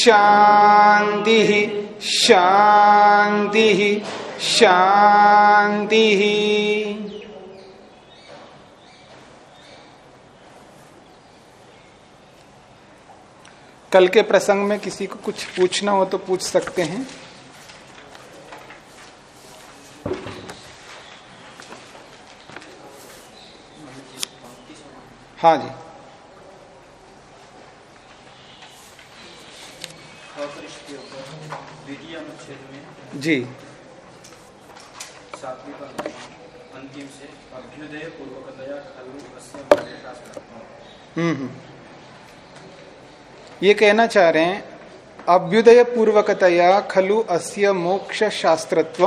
शान्तिः शांति शान्तिः कल के प्रसंग में किसी को कुछ पूछना हो तो पूछ सकते हैं। हाँ जी। जी। अंतिम से अभ्युदय पूर्वकतया खलु अस्य मौर्य शास्त्र हम्म हम्म। ये कहना चाह रहे हैं अभ्युदय पूर्वकतया खलु अस्य मोक्ष शास्त्रत्व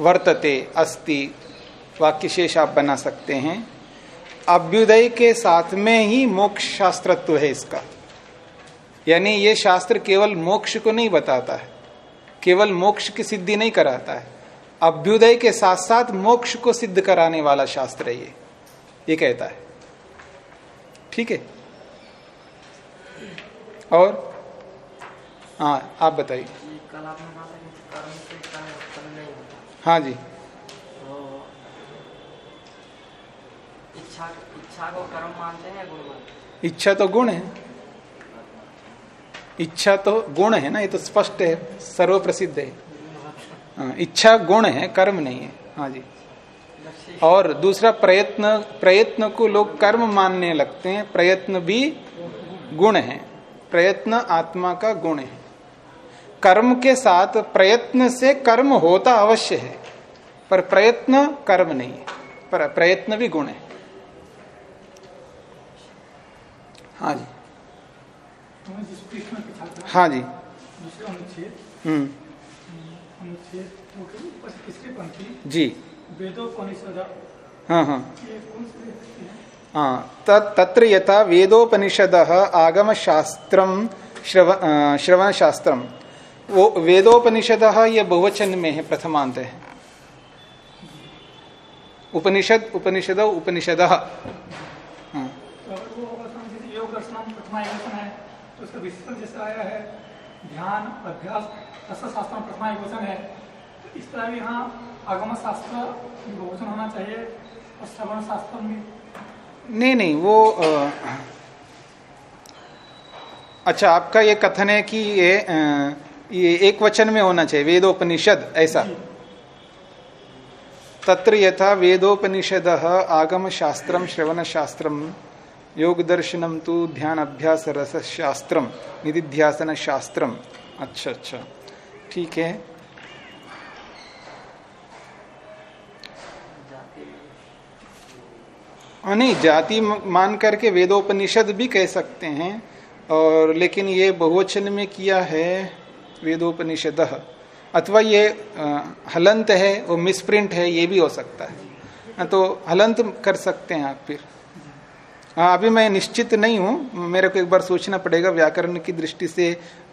वर्तते अस्ति। वाक्य शेष आप बना सकते हैं। अभ्युदय के साथ में ही मोक्ष शास्त्रत्व है इसका। यानी ये शास्त्र केवल मोक्ष को नहीं बताता है। केवल मोक्ष की सिद्धि नहीं कराता है। अभ्युदय के साथ साथ मोक्ष को सिद्ध कराने वाला शास्त्र है ये। ये कहता है। ठीक है? और? हाँ आप बताइए। हाँ जी। तो इच्छा इच्छा को कर्म मानते हैं गुण इच्छा तो गुण है। इच्छा तो गुण है ना ये तो स्पष्ट है सर्व प्रसिद्ध है। हाँ, इच्छा गुण है कर्म नहीं है। हाँ जी। और दूसरा प्रयत्न प्रयत्न को लोग कर्म मानने लगते हैं प्रयत्न भी गुण है। प्रयत्न आत्मा का गुण है। कर्म के साथ प्रयत्न से कर्म होता अवश्य है पर प्रयत्न कर्म नहीं है पर प्रयत्न भी गुण है। हाँ जी। किसके जी। जी। हाँ हाँ। हैं? हाँ तत्- तत्र यथा वेदोपनिषद आगम शास्त्रम श्रव श्रवण शास्त्रम वो वेदोपनिषद ये बहुवचन में है प्रथमांत है उपनिषद उपनिषद। उपनिषद हाँ तो तो उसका विस्तृत जैसे आया है ध्यान अभ्यास रस शास्त्र प्रथमा वचन है। तो इस तरह भी यहाँ आगम शास्त्र बहुवचन होना चाहिए और श्रवण शास्त्र में। नहीं नहीं वो अ, अच्छा आपका ये कथन है कि ये अ, ये एक वचन में होना चाहिए वेदोपनिषद ऐसा। तत्र यथा वेदोपनिषद आगम शास्त्रम श्रवण शास्त्रम योग दर्शनम तो ध्यान अभ्यास रस शास्त्रम निधिध्यासन शास्त्रम अच्छा अच्छा। ठीक है। हाँ, नहीं जाति मान करके वेदोपनिषद भी कह सकते हैं और लेकिन ये बहुवचन में किया है वेदोपनिषद। अथवा ये हलंत है वो मिसप्रिंट है ये भी हो सकता है। हाँ, तो हलंत कर सकते हैं आप फिर। अभी मैं निश्चित नहीं हूँ। मेरे को एक बार सोचना पड़ेगा व्याकरण की दृष्टि से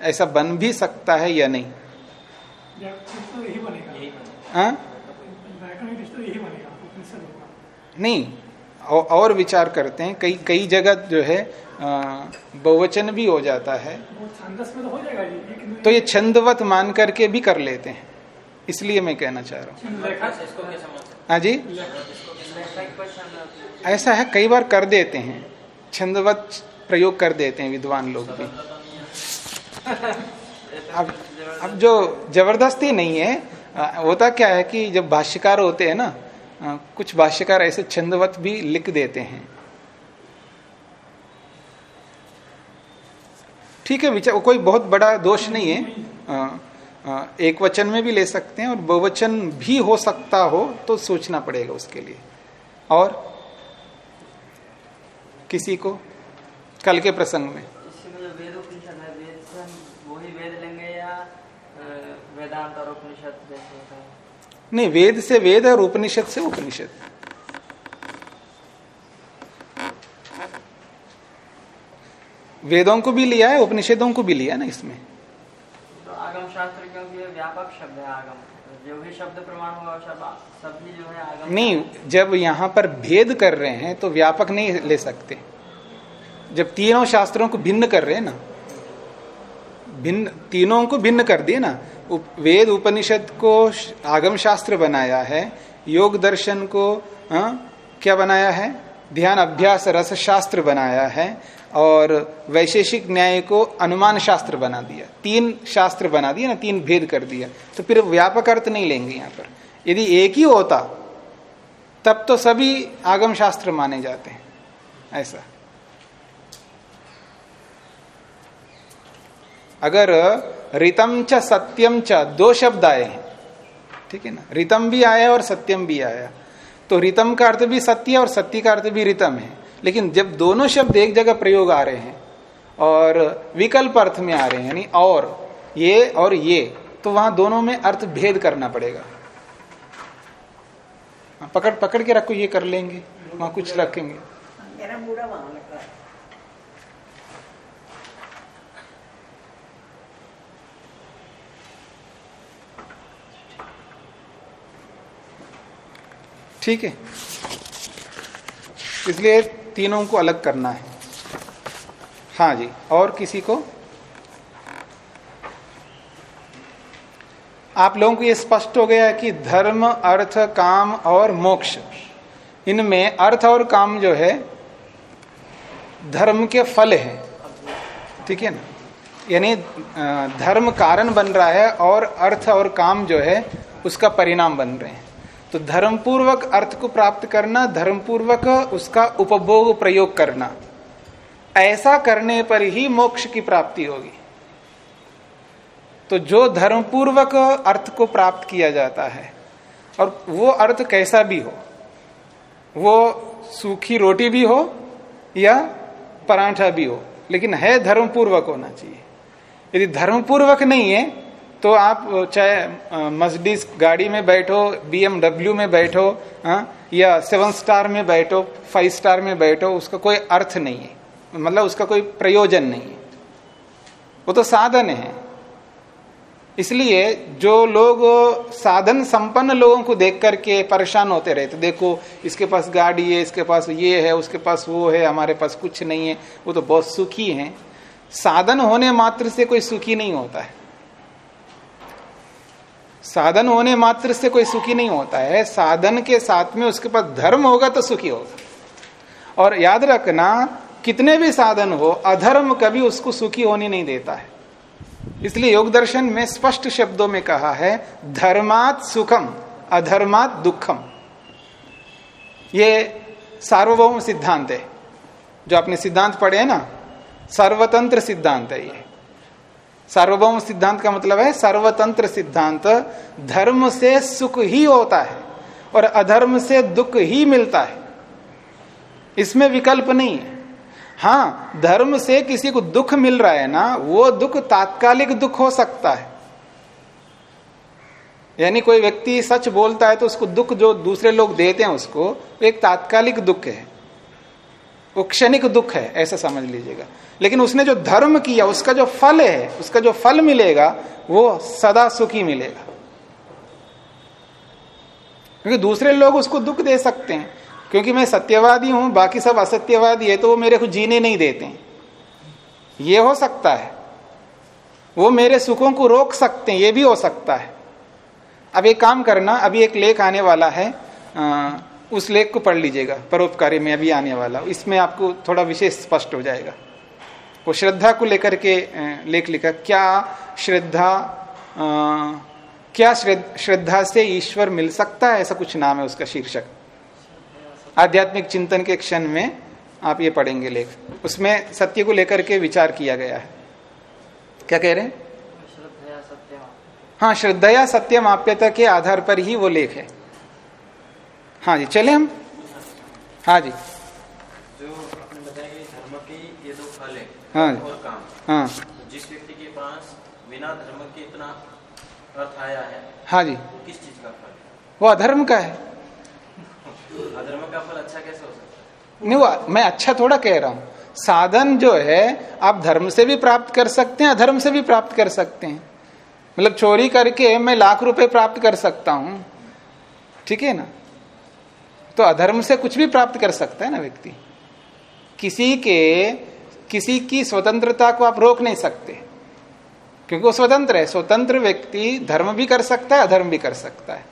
ऐसा बन भी सकता है या नहीं। यही बनेगा हाँ? नहीं औ, और विचार करते हैं। कई कई जगह जो है बहुवचन भी हो जाता है। तो हो जी तो ये छंदवत मान करके भी कर लेते हैं। इसलिए मैं कहना चाह रहा हूँ? हाँ जी? ऐसा है कई बार कर देते हैं। छंदवत प्रयोग कर देते हैं विद्वान लोग भी। अब अब जो ज़बरदस्ती नहीं है होता क्या है कि जब भाष्यकार होते हैं ना कुछ भाष्यकार ऐसे छंदवत भी लिख देते हैं। ठीक है विचार कोई बहुत बड़ा दोष नहीं है। अ, एक वचन में भी ले सकते हैं और बहुवचन भी हो सकता हो तो सोचना पड़ेगा उसके लिए। और किसी को कल के प्रसंग में। नहीं वेद से वेद और उपनिषद से उपनिषद। वेदों को भी लिया है उपनिषदों को भी लिया ना इसमें। तो आगम शास्त्र क्योंकि व्यापक शब्द है आगम। शब्द प्रमाण सभी जो है आगम नहीं जब यहाँ पर भेद कर रहे हैं तो व्यापक नहीं ले सकते। जब तीनों शास्त्रों को भिन्न कर रहे हैं ना भिन्न तीनों को भिन्न कर दिए ना वेद उपनिषद को आगम शास्त्र बनाया है योग दर्शन को आ, क्या बनाया है? ध्यान अभ्यास रस शास्त्र बनाया है और वैशेषिक न्याय को अनुमान शास्त्र बना दिया। तीन शास्त्र बना दिया ना, तीन भेद कर दिया। तो फिर व्यापक अर्थ नहीं लेंगे यहाँ पर। यदि एक ही होता, तब तो सभी आगम शास्त्र माने जाते हैं। ऐसा। अगर रितम च सत्यम च, दो शब्द आए हैं, ठीक है ना? रितम भी आया और सत्यम भी आया। तो रितम का अर्थ भी सत्य और सत्य का अर्थ भी रितम है। लेकिन जब दोनों शब्द एक जगह प्रयोग आ रहे हैं और विकल्प अर्थ में आ रहे हैं यानी और ये और ये तो वहाँ दोनों में अर्थ भेद करना पड़ेगा। हाँ, पकड़ पकड़ के रखो ये कर लेंगे वहाँ कुछ रखेंगे। ठीक है। इसलिए तीनों को अलग करना है। हाँ जी, और किसी को? आप लोगों को यह स्पष्ट हो गया कि धर्म, अर्थ, काम और मोक्ष, इनमें अर्थ और काम जो है, धर्म के फल है। ठीक है ना? यानी धर्म कारण बन रहा है और अर्थ और काम जो है, उसका परिणाम बन रहे हैं। तो धर्म पूर्वक अर्थ को प्राप्त करना धर्म पूर्वक उसका उपभोग प्रयोग करना। ऐसा करने पर ही मोक्ष की प्राप्ति होगी। तो जो धर्म पूर्वक अर्थ को प्राप्त किया जाता है, और वो अर्थ कैसा भी हो, वो सूखी रोटी भी हो या पराठा भी हो, लेकिन है धर्म पूर्वक होना चाहिए। यदि धर्म पूर्वक नहीं है तो आप चाहे मर्सिडीज गाड़ी में बैठो बीएमडब्ल्यू में बैठो हाँ, या सेवन स्टार में बैठो फाइव स्टार में बैठो उसका कोई अर्थ नहीं है। मतलब उसका कोई प्रयोजन नहीं है। वो तो साधन है। इसलिए जो लोग साधन संपन्न लोगों को देख करके परेशान होते रहते देखो इसके पास गाड़ी है इसके पास ये है उसके पास वो है हमारे पास कुछ नहीं है वो तो बहुत सुखी है। साधन होने मात्र से कोई सुखी नहीं होता है। साधन होने मात्र से कोई सुखी नहीं होता है। साधन के साथ में उसके पास धर्म होगा तो सुखी होगा। और याद रखना, कितने भी साधन हो, अधर्म कभी उसको सुखी होने नहीं देता है। इसलिए योग दर्शन में स्पष्ट शब्दों में कहा है, धर्मात सुखम, अधर्मात दुखम। ये सार्वभौम सिद्धांत है। जो आपने सिद्धांत पढ़े है ना, सर्वतंत्र सिद्धांत है ये। सार्वभौम सिद्धांत का मतलब है सर्वतंत्र सिद्धांत, धर्म से सुख ही होता है और अधर्म से दुख ही मिलता है। इसमें विकल्प नहीं है। हाँ धर्म से किसी को दुख मिल रहा है ना, वो दुख तात्कालिक दुख हो सकता है। यानी कोई व्यक्ति सच बोलता है तो उसको दुख जो दूसरे लोग देते हैं उसको एक तात्कालिक दुख है। वो क्षणिक दुख है ऐसा समझ लीजिएगा। लेकिन उसने जो धर्म किया उसका जो फल है उसका जो फल मिलेगा वो सदा सुखी मिलेगा। क्योंकि दूसरे लोग उसको दुख दे सकते हैं क्योंकि मैं सत्यवादी हूँ बाकी सब असत्यवादी है तो वो मेरे को जीने नहीं देते ये हो सकता है। वो मेरे सुखों को रोक सकते हैं ये भी हो सकता है। अब एक काम करना अभी एक लेख आने वाला है आ, उस लेख को पढ़ लीजिएगा परोपकारी में अभी आने वाला। इसमें आपको थोड़ा विशेष स्पष्ट हो जाएगा। वो श्रद्धा को लेकर के लेख लिखा क्या श्रद्धा आ, क्या श्रद्धा से ईश्वर मिल सकता है? ऐसा कुछ नाम है उसका शीर्षक। आध्यात्मिक चिंतन के क्षण में आप ये पढ़ेंगे लेख। उसमें सत्य को लेकर के विचार किया गया है। क्या कह रहे हैं? हाँ श्रद्धया सत्यम आप्यता के आधार पर ही वो लेख है। हाँ जी चले हम? हाँ जी। जो आपने बताया कि धर्म की ये दो फल है हाँ। और काम। हाँ। तो जिस व्यक्ति के पास बिना धर्म के इतना अर्थ आया है हाँ जी। वो किस चीज़ का फल वो अधर्म का है। अधर्म का फल अच्छा कैसे हो सकता है? नहीं वो मैं अच्छा थोड़ा कह रहा हूँ। साधन जो है आप धर्म से भी प्राप्त कर सकते हैं अधर्म से भी प्राप्त कर सकते हैं। मतलब चोरी करके मैं लाख रुपए प्राप्त कर सकता हूँ। ठीक है ना? तो अधर्म से कुछ भी प्राप्त कर सकता है ना व्यक्ति। किसी के किसी की स्वतंत्रता को आप रोक नहीं सकते। क्योंकि वो स्वतंत्र है स्वतंत्र व्यक्ति धर्म भी कर सकता है अधर्म भी कर सकता है।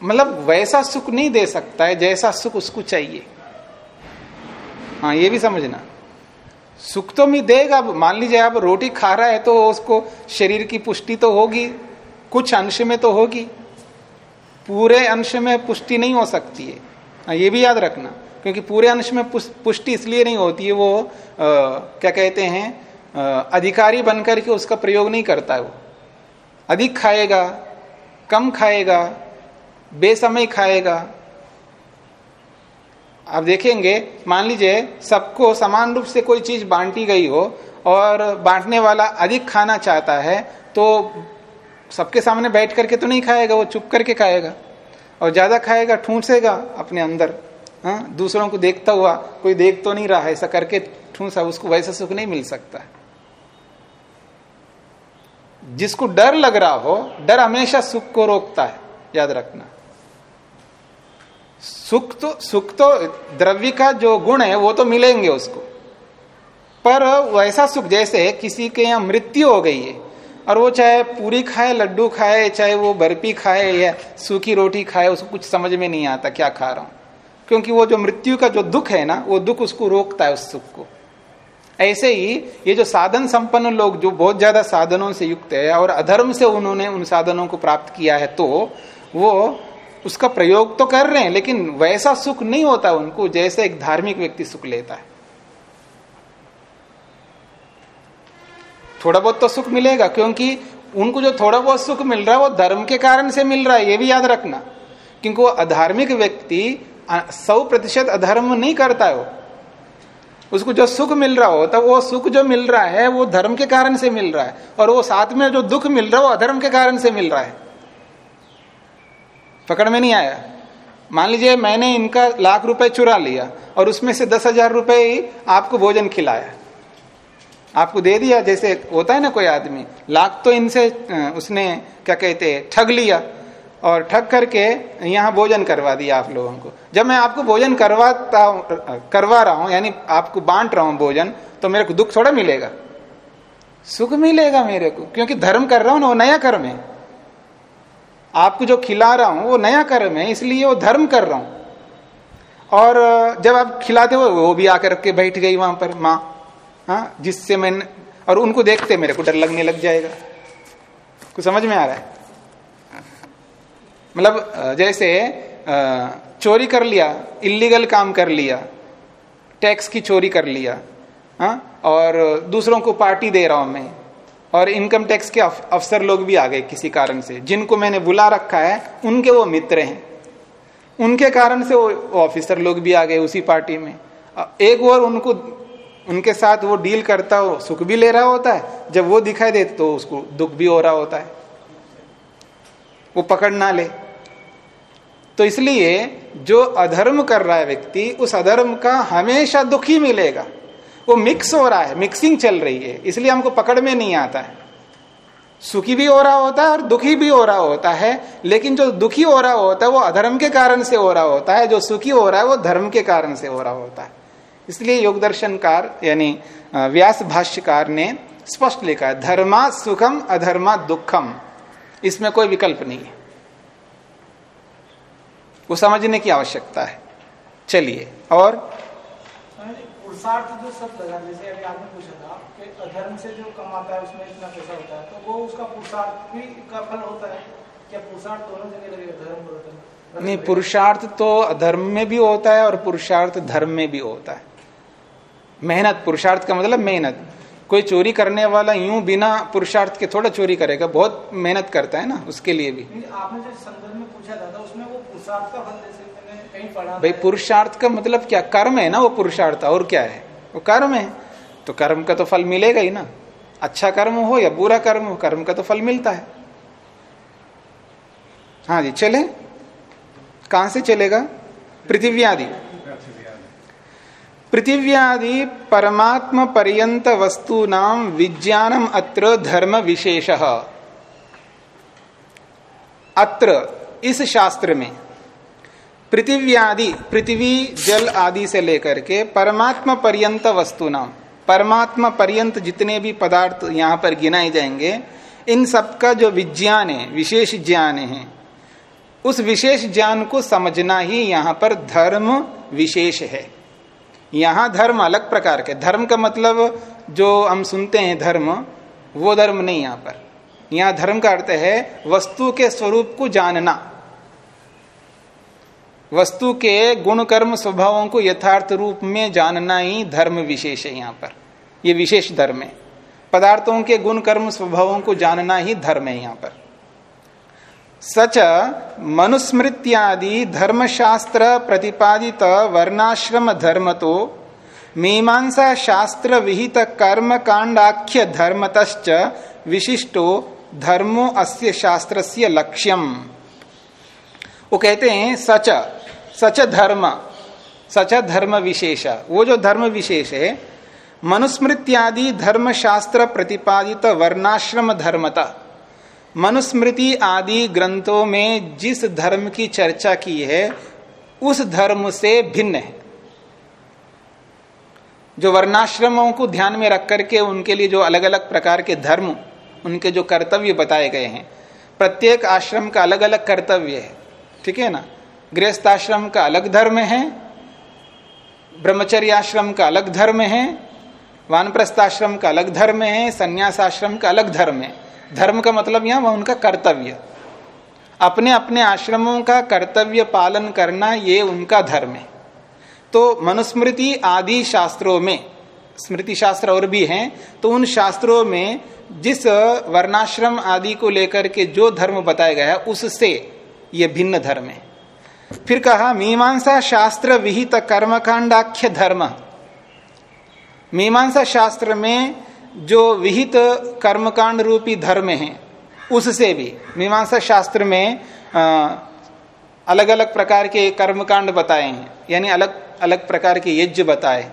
तो मतलब वैसा सुख नहीं दे सकता है जैसा सुख उसको चाहिए। हाँ ये भी समझना। सुख तो मैं देगा मान लीजिए आप रोटी खा रहा है तो उसको शरीर की पुष्टि तो होगी। कुछ अंश में तो होगी। पूरे अंश में पुष्टि नहीं हो सकती है। हाँ, ये भी याद रखना क्योंकि पूरे अंश में पुष्टि इसलिए नहीं होती है वो आ, क्या कहते हैं आ, अधिकारी बनकर के उसका प्रयोग नहीं करता है वो। अधिक खाएगा कम खाएगा बेसमय खाएगा। आप देखेंगे मान लीजिए सबको समान रूप से कोई चीज़ बांटी गई हो और बांटने वाला अधिक खाना चाहता है तो सबके सामने बैठ करके तो नहीं खाएगा, वो चुप करके खाएगा और ज़्यादा खाएगा, ठूंसेगा अपने अंदर हाँ? दूसरों को देखता हुआ कोई देख तो नहीं रहा है, ऐसा करके ठूंसा, उसको वैसा सुख नहीं मिल सकता है। जिसको डर लग रहा हो, डर हमेशा सुख को रोकता है, याद रखना। सुख तो सुख तो द्रव्य का जो गुण है, वो तो मिलेंगे उसको। पर वैसा सुख, जैसे किसी के यहाँ मृत्यु हो गई है और वो चाहे पूरी खाए, लड्डू खाए, चाहे वो बर्फ़ी खाए या सूखी रोटी खाए, उसको कुछ समझ में नहीं आता क्या खा रहा हूँ। क्योंकि वो जो मृत्यु का जो दुख है ना, वो दुख उसको रोकता है उस सुख को। ऐसे ही ये जो साधन संपन्न लोग जो बहुत ज़्यादा साधनों से युक्त है और अधर्म से उन्होंने उन साधनों को प्राप्त किया है तो वो उसका प्रयोग तो कर रहे हैं, लेकिन वैसा सुख नहीं होता उनको जैसे एक धार्मिक व्यक्ति सुख लेता है। थोड़ा बहुत तो सुख मिलेगा, क्योंकि उनको जो थोड़ा बहुत सुख मिल रहा है, वो धर्म के कारण से मिल रहा है, ये भी याद रखना। क्योंकि वो अधार्मिक व्यक्ति सौ प्रतिशत अधर्म नहीं करता है वो। उसको जो सुख मिल रहा होता वो सुख जो मिल रहा है, वो धर्म के कारण से मिल रहा है। और वो साथ में जो दुख मिल रहा है, वो अधर्म के कारण से मिल रहा है। पकड़ में नहीं आया? मान लीजिए, मैंने इनका लाख रुपए चुरा लिया, और उसमें से दस हज़ार रुपए ही आपको भोजन खिलाया। आपको दे दिया, जैसे होता है ना कोई आदमी, लाख तो इनसे उसने, क्या कहते, ठग लिया, और ठग करके यहाँ भोजन करवा दिया आप लोगों को। जब मैं आपको भोजन करवाता करवा रहा हूँ, यानी आपको बांट रहा हूँ भोजन तो मेरे को दुख थोड़ा मिलेगा। सुख मिलेगा मेरे को, क्योंकि धर्म कर रहा हूँ ना, वो नया कर्म है। आपको जो खिला रहा हूँ, वो नया कर्म है, इसलिए वो धर्म कर रहा हूँ। और जब आप खिलाते हो, वो भी आकर के बैठ गई वहाँ पर, माँ। हाँ जिससे मैंने और उनको देखते मेरे को डर लगने लग जाएगा। कुछ समझ में आ रहा है? मतलब जैसे चोरी कर लिया इलीगल काम कर लिया, टैक्स की चोरी कर लिया हाँ और दूसरों को पार्टी दे रहा हूँ मैं, और इनकम टैक्स के अफसर लोग भी आ गए किसी कारण से, जिनको मैंने बुला रखा है, उनके वो मित्र हैं। उनके कारण से वो ऑफिसर लोग भी आ गए उसी पार्टी में। एक और उनको उनके साथ वो डील करता हो, सुख भी ले रहा होता है, जब वो दिखाई दे तो उसको दुख भी हो रहा होता है। वो पकड़ ना ले। तो इसलिए जो अधर्म कर रहा है व्यक्ति, उस अधर्म का हमेशा दुख ही मिलेगा। वो मिक्स हो रहा है, मिक्सिंग चल रही है, इसलिए हमको पकड़ में नहीं आता है। सुखी भी हो रहा होता है और दुखी भी हो रहा होता है, लेकिन जो दुखी हो रहा होता है, वो अधर्म के कारण से हो रहा होता है, जो सुखी हो रहा है, वो धर्म के कारण से हो रहा होता है। इसलिए योग दर्शनकार यानी व्यास भाष्यकार ने स्पष्ट लिखा है धर्मा सुखम अधर्मा दुखम। इसमें कोई विकल्प नहीं है। वो समझने की आवश्यकता है। चलिए और? पुरुषार्थ जो सब लगा जैसे अभी आपने पूछा था कि अधर्म से जो कमाता है उसमें इतना पैसा होता है तो वो उसका पुरुषार्थ भी का फल होता है? क्या पुरुषार्थ दोनों जगह लगेगा धर्म और अधर्म? नहीं पुरुषार्थ तो अधर्म में भी होता है और पुरुषार्थ धर्म में भी होता है। मेहनत पुरुषार्थ का मतलब मेहनत। कोई चोरी करने वाला यूँ बिना पुरुषार्थ के थोड़ा चोरी करेगा बहुत मेहनत करता है ना उसके लिए भी। आपने जो संदर्भ में पूछा था, था उसमें वो पुरुषार्थ का भाई पुरुषार्थ का मतलब क्या? कर्म है ना वो पुरुषार्थ और क्या है? वो कर्म है। तो कर्म का तो फल मिलेगा ही ना। अच्छा कर्म हो या बुरा कर्म हो कर्म का तो फल मिलता है। हाँ जी चले। कहाँ से चलेगा? पृथ्वी आदि। पृथिव्यादि परमात्म पर्यंत वस्तु नाम विज्ञानम अत्र धर्म विशेष। अत्र, इस शास्त्र में, पृथिव्यादि, पृथ्वी, जल आदि से लेकर के परमात्मा पर्यंत वस्तु नाम परमात्मा पर्यंत जितने भी पदार्थ यहाँ पर गिनाए जाएँगे, इन सबका जो विज्ञान है, विशेष ज्ञान है, उस विशेष ज्ञान को समझना ही यहाँ पर धर्म विशेष है। यहाँ धर्म अलग प्रकार के, धर्म का मतलब जो हम सुनते हैं धर्म, वो धर्म नहीं यहाँ पर। यहाँ धर्म का अर्थ है वस्तु के स्वरूप को जानना। वस्तु के गुण कर्म स्वभावों को यथार्थ रूप में जानना ही धर्म विशेष है यहाँ पर। ये विशेष धर्म है। पदार्थों के गुण कर्म स्वभावों को जानना ही धर्म है यहाँ पर। सच मनुस्मृत्यादि धर्मशास्त्र प्रतिपादित वर्णाश्रम धर्म तो मीमांसा शास्त्र विहित कर्म कांडाख्य धर्मत विशिष्टो धर्मो अस्य शास्त्र से लक्ष्यम। वो कहते हैं सच सच धर्म सच धर्म विशेष। वो जो धर्म विशेष है, मनुस्मृत्यादि धर्म शास्त्र प्रतिपादित वर्णाश्रम धर्मता। मनुस्मृति आदि ग्रंथों में जिस धर्म की चर्चा की है, उस धर्म से भिन्न है। जो वर्णाश्रमों को ध्यान में रख करके उनके लिए जो अलग अलग प्रकार के धर्म, उनके जो कर्तव्य बताए गए हैं, प्रत्येक आश्रम का अलग अलग कर्तव्य है, ठीक है ना? गृहस्थाश्रम का अलग धर्म है ब्रह्मचर्य आश्रम का अलग धर्म है, वानप्रस्थाश्रम का अलग धर्म है संन्यास आश्रम का अलग धर्म है। धर्म का मतलब यहाँ वह उनका कर्तव्य। अपने अपने आश्रमों का कर्तव्य पालन करना ये उनका धर्म है। तो मनुस्मृति आदि शास्त्रों में, स्मृति शास्त्र और भी हैं तो उन शास्त्रों में जिस वर्णाश्रम आदि को लेकर के जो धर्म बताया गया है, उससे ये भिन्न धर्म है। फिर कहा, मीमांसा शास्त्र विहित कर्मकांडाख्य धर्म। मीमांसा शास्त्र में जो विहित कर्मकांड रूपी धर्म है उससे भी मीमांसा शास्त्र में आ, अलग अलग प्रकार के कर्मकांड बताए हैं यानी अलग अलग प्रकार के यज्ञ बताए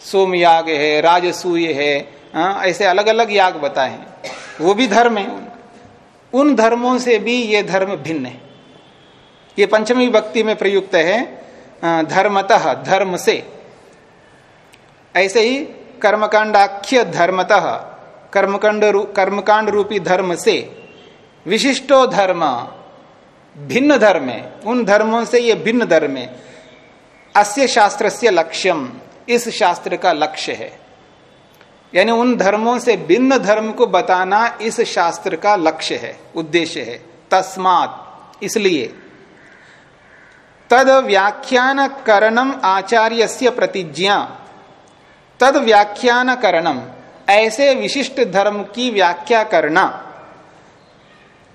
सोम याग है राजसूय है आ, ऐसे अलग अलग याग बताए हैं। वो भी धर्म है। उन धर्मों से भी ये धर्म भिन्न है। ये पंचमी भक्ति में प्रयुक्त है धर्मतः धर्म से। ऐसे ही कर्मकांडाख्य धर्मतः कर्मकांड कर्मकांड रूपी धर्म से विशिष्टो धर्म, भिन्न धर्म उन धर्मों से ये भिन्न धर्म अस्य शास्त्र से लक्ष्यम, इस शास्त्र का लक्ष्य है। यानी उन धर्मों से भिन्न धर्म को बताना इस शास्त्र का लक्ष्य है, उद्देश्य है। तस्मात, इसलिए। तद व्याख्यान करणम आचार्य से प्रतिज्ञा तद व्याख्यान करणम ऐसे विशिष्ट धर्म की व्याख्या करना।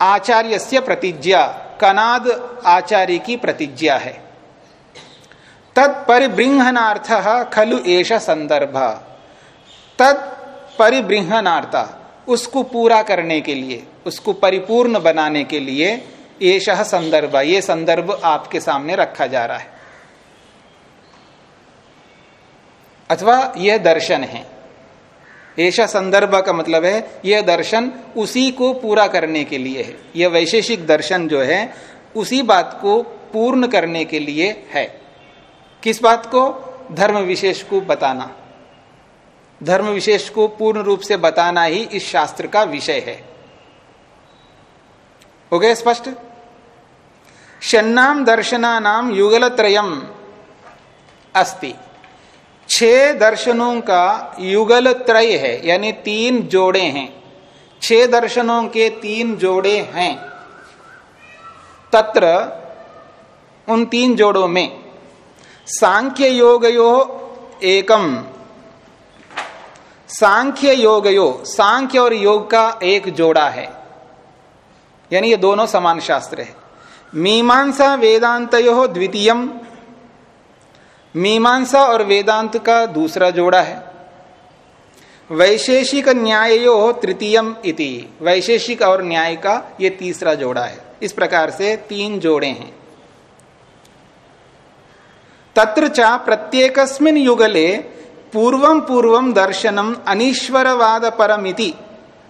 आचार्य से प्रतिज्ञा, कनाद आचार्य की प्रतिज्ञा है। तत्परिबृंहनार्थ खलु एष संदर्भ। तत्परिबृंहनार्थ उसको पूरा करने के लिए, उसको परिपूर्ण बनाने के लिए एष संदर्भ, ये संदर्भ आपके सामने रखा जा रहा है। अथवा यह दर्शन है। ऐसा संदर्भ का मतलब है यह दर्शन उसी को पूरा करने के लिए है। यह वैशेषिक दर्शन जो है, उसी बात को पूर्ण करने के लिए है। किस बात को? धर्म विशेष को बताना। धर्म विशेष को पूर्ण रूप से बताना ही इस शास्त्र का विषय है। हो गया स्पष्ट? शन्नाम दर्शना नाम युगल त्रयम अस्ति। छह दर्शनों का युगल त्रय है, यानी तीन जोड़े हैं। छह दर्शनों के तीन जोड़े हैं। तत्र उन तीन जोड़ों में सांख्य योगयो एकम। सांख्य योगयो, सांख्य और योग का एक जोड़ा है। यानी ये दोनों समान शास्त्र है। मीमांसा वेदांत यो द्वितीयम मीमांसा और वेदांत का दूसरा जोड़ा है। वैशेषिक न्यायो तृतीयम इति। वैशेषिक और न्याय का ये तीसरा जोड़ा है। इस प्रकार से तीन जोड़े हैं। तत्र चा प्रत्येकस्मिन युगले पूर्वम पूर्वम दर्शनम अनीश्वरवाद परमिति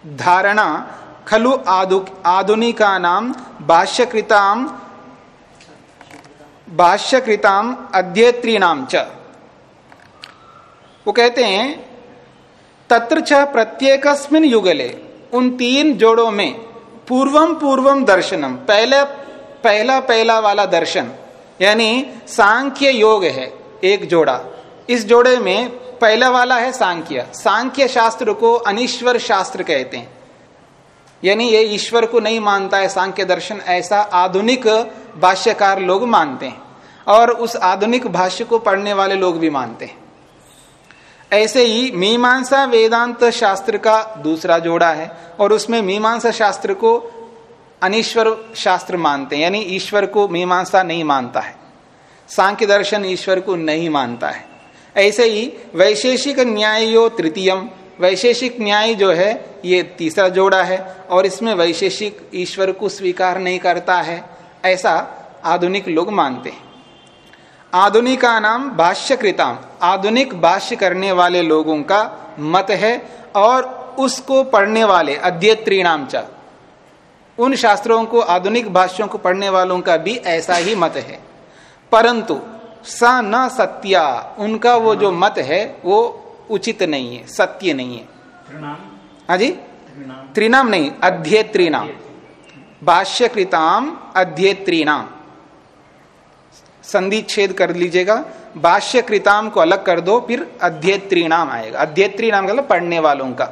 धारणा, खलु आदु आधुनिका नाम भाष्यकृताम भाष्यकृताम अध्येत्रीणाम च। वो कहते हैं, तत्र च प्रत्येकस्मिन युगले, उन तीन जोड़ों में पूर्वम पूर्वम दर्शनम, पहले, पहला पहला वाला दर्शन, यानी सांख्य योग है, एक जोड़ा। इस जोड़े में पहला वाला है सांख्य। सांख्य शास्त्र को अनिश्वर शास्त्र कहते हैं। यानी ये ईश्वर को नहीं मानता है, सांख्य दर्शन ऐसा आधुनिक भाष्यकार लोग मानते हैं। और उस आधुनिक भाष्य को पढ़ने वाले लोग भी मानते हैं। ऐसे ही मीमांसा वेदांत शास्त्र का दूसरा जोड़ा है और उसमें मीमांसा शास्त्र को अनिश्वर शास्त्र मानते हैं, यानी ईश्वर को मीमांसा नहीं मानता है। सांख्य दर्शन ईश्वर को नहीं मानता है। ऐसे ही वैशेषिक न्यायो तृतीयम, वैशेषिक न्याय जो है, ये तीसरा जोड़ा है और इसमें वैशेषिक ईश्वर को स्वीकार नहीं करता है, ऐसा आधुनिक लोग मानते हैं। आधुनिका नाम भाष्यकृताम आधुनिक भाष्य करने वाले लोगों का मत है और उसको पढ़ने वाले अध्यत्री नाम चा। उन शास्त्रों को आधुनिक भाष्यों को पढ़ने वालों का भी ऐसा ही मत है। परंतु स न सत्या उनका वो जो मत है वो उचित नहीं है सत्य नहीं है। हाँ जी? त्रिनाम नहीं अध्येत्री नाम भाष्यकृताम अध्येत्री नाम संधि छेद कर लीजिएगा भाष्यकृताम को अलग कर दो, फिर अध्येत्री नाम आएगा। अध्येत्री नाम मतलब पढ़ने वालों का।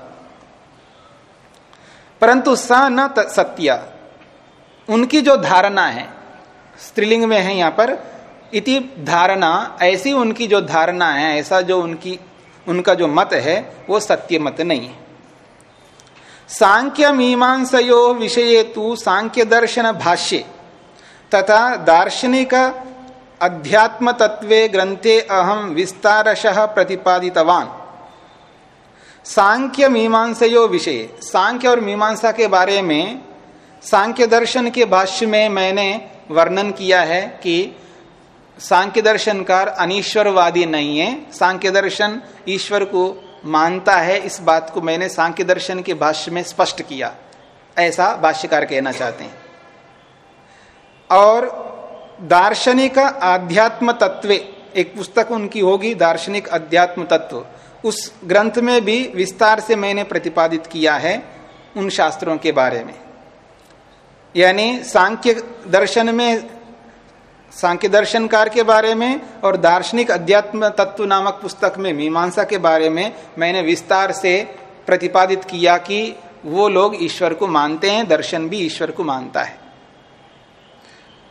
परंतु स न सत्य। उनकी जो धारणा है, स्त्रीलिंग में है यहाँ पर, इति धारणा, ऐसी उनकी जो धारणा है, ऐसा जो उनकी, उनका जो मत है, वो सत्य मत नहीं है। सांख्य मीमांसयो विषय तु सांख्य दर्शन भाष्य, तथा दार्शनिक अध्यात्म तत्वे ग्रंथे अहम विस्तारश प्रतिपादितवान। सांख्य मीमांसयो विषय, सांख्य और मीमांसा के बारे में, सांख्य दर्शन के भाष्य में मैंने वर्णन किया है कि सांख्य दर्शनकार अनिश्वरवादी नहीं है। सांख्य दर्शन ईश्वर को मानता है, इस बात को मैंने सांख्य दर्शन के भाष्य में स्पष्ट किया। ऐसा भाष्यकार कहना चाहते हैं। और दार्शनिक आध्यात्म तत्व एक पुस्तक उनकी होगी, दार्शनिक अध्यात्म तत्व उस ग्रंथ में भी विस्तार से मैंने प्रतिपादित किया है उन शास्त्रों के बारे में। यानी सांख्य दर्शन में, सांख्य दर्शनकार के बारे में और दार्शनिक अध्यात्म तत्व नामक पुस्तक में, मीमांसा के बारे में मैंने विस्तार से प्रतिपादित किया कि वो लोग ईश्वर को मानते हैं, दर्शन भी ईश्वर को मानता है।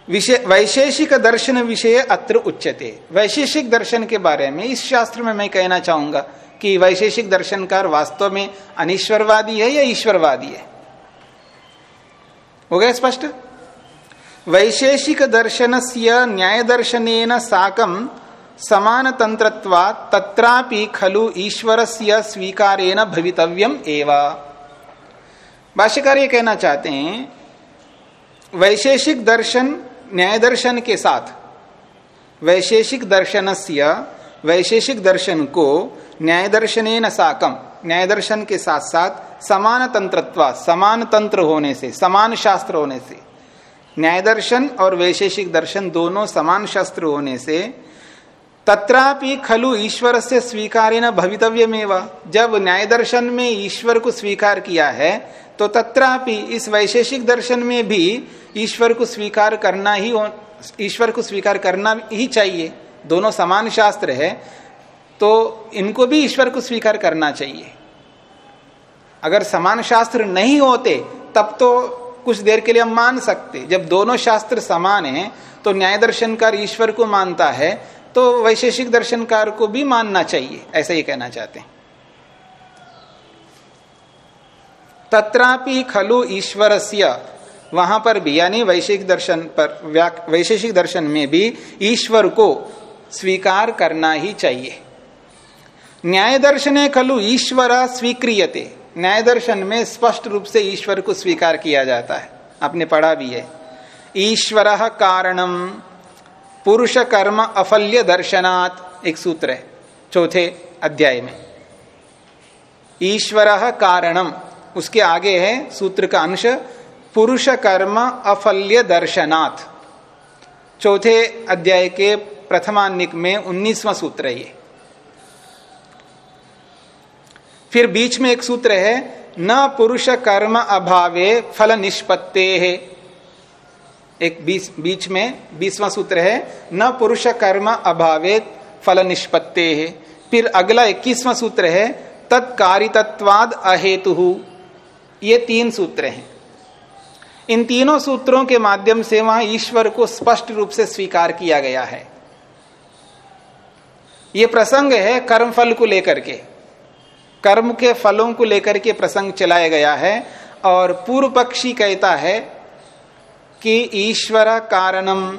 वैशेषिक दर्शन विषय अत्र उच्चते वैशेषिक दर्शन के बारे में इस शास्त्र में मैं कहना चाहूँगा कि वैशेषिक दर्शनकार वास्तव में अनिश्वरवादी है या ईश्वरवादी है? हो गया स्पष्ट? वैशेषिक दर्शन से न्याय दर्शन साकम समान तंत्रत्वा तत्रापि खलु ईश्वर से स्वीकारेण भवितव्यम एवा। भाष्यकार ये कहना चाहते हैं, वैशेषिक दर्शन न्याय दर्शन के साथ वैशेषिक दर्शन वैशेषिक दर्शन को न्याय दर्शन साकम न्याय दर्शन के साथ साथ समान तंत्रत्व समान तंत्र होने से समान शास्त्र होने से न्याय दर्शन और वैशेषिक दर्शन दोनों समान शास्त्र होने से, तत्रापि खलु ईश्वर से स्वीकार न भवितव्यमेवा। जब न्याय दर्शन में ईश्वर को स्वीकार किया है तो तत्रापि इस वैशेषिक दर्शन में भी ईश्वर को स्वीकार करना ही ईश्वर को स्वीकार करना ही चाहिए। दोनों समान शास्त्र है तो इनको भी ईश्वर को स्वीकार करना चाहिए। अगर समान शास्त्र नहीं होते, तब तो कुछ देर के लिए हम मान सकते। जब दोनों शास्त्र समान हैं तो न्याय दर्शनकार ईश्वर को मानता है तो वैशेषिक दर्शनकार को भी मानना चाहिए, ऐसा ही कहना चाहते हैं। तत्रापि खलु ईश्वर वहाँ पर भी, यानी वैशेषिक दर्शन पर वैशेषिक दर्शन में भी ईश्वर को स्वीकार करना ही चाहिए। न्याय दर्शन खलु ईश्वर स्वीक्रियते। न्याय दर्शन में स्पष्ट रूप से ईश्वर को स्वीकार किया जाता है। आपने पढ़ा भी है। ईश्वर कारणम पुरुष कर्म अफल्य दर्शनात्, एक सूत्र है, चौथे अध्याय में। ईश्वर कारणम उसके आगे है सूत्र का अंश, पुरुष कर्म अफल्य दर्शनाथ चौथे अध्याय के प्रथमानिक में उन्नीसवां सूत्र है ये। फिर बीच में एक सूत्र है, न पुरुष कर्म अभावे फल निष्पत्ते है। एक बीच बीच में बीसवां सूत्र है, न पुरुष कर्म अभावे फल निष्पत्ते है। फिर अगला इक्कीसवां सूत्र है तत्कारित्वाद अहेतु। ये तीन सूत्र हैं। इन तीनों सूत्रों के माध्यम से वहाँ ईश्वर को स्पष्ट रूप से स्वीकार किया गया है। ये प्रसंग है कर्म फल को लेकर के। कर्म के फलों को लेकर के प्रसंग चलाया गया है और पूर्व पक्षी कहता है कि ईश्वर कारणम।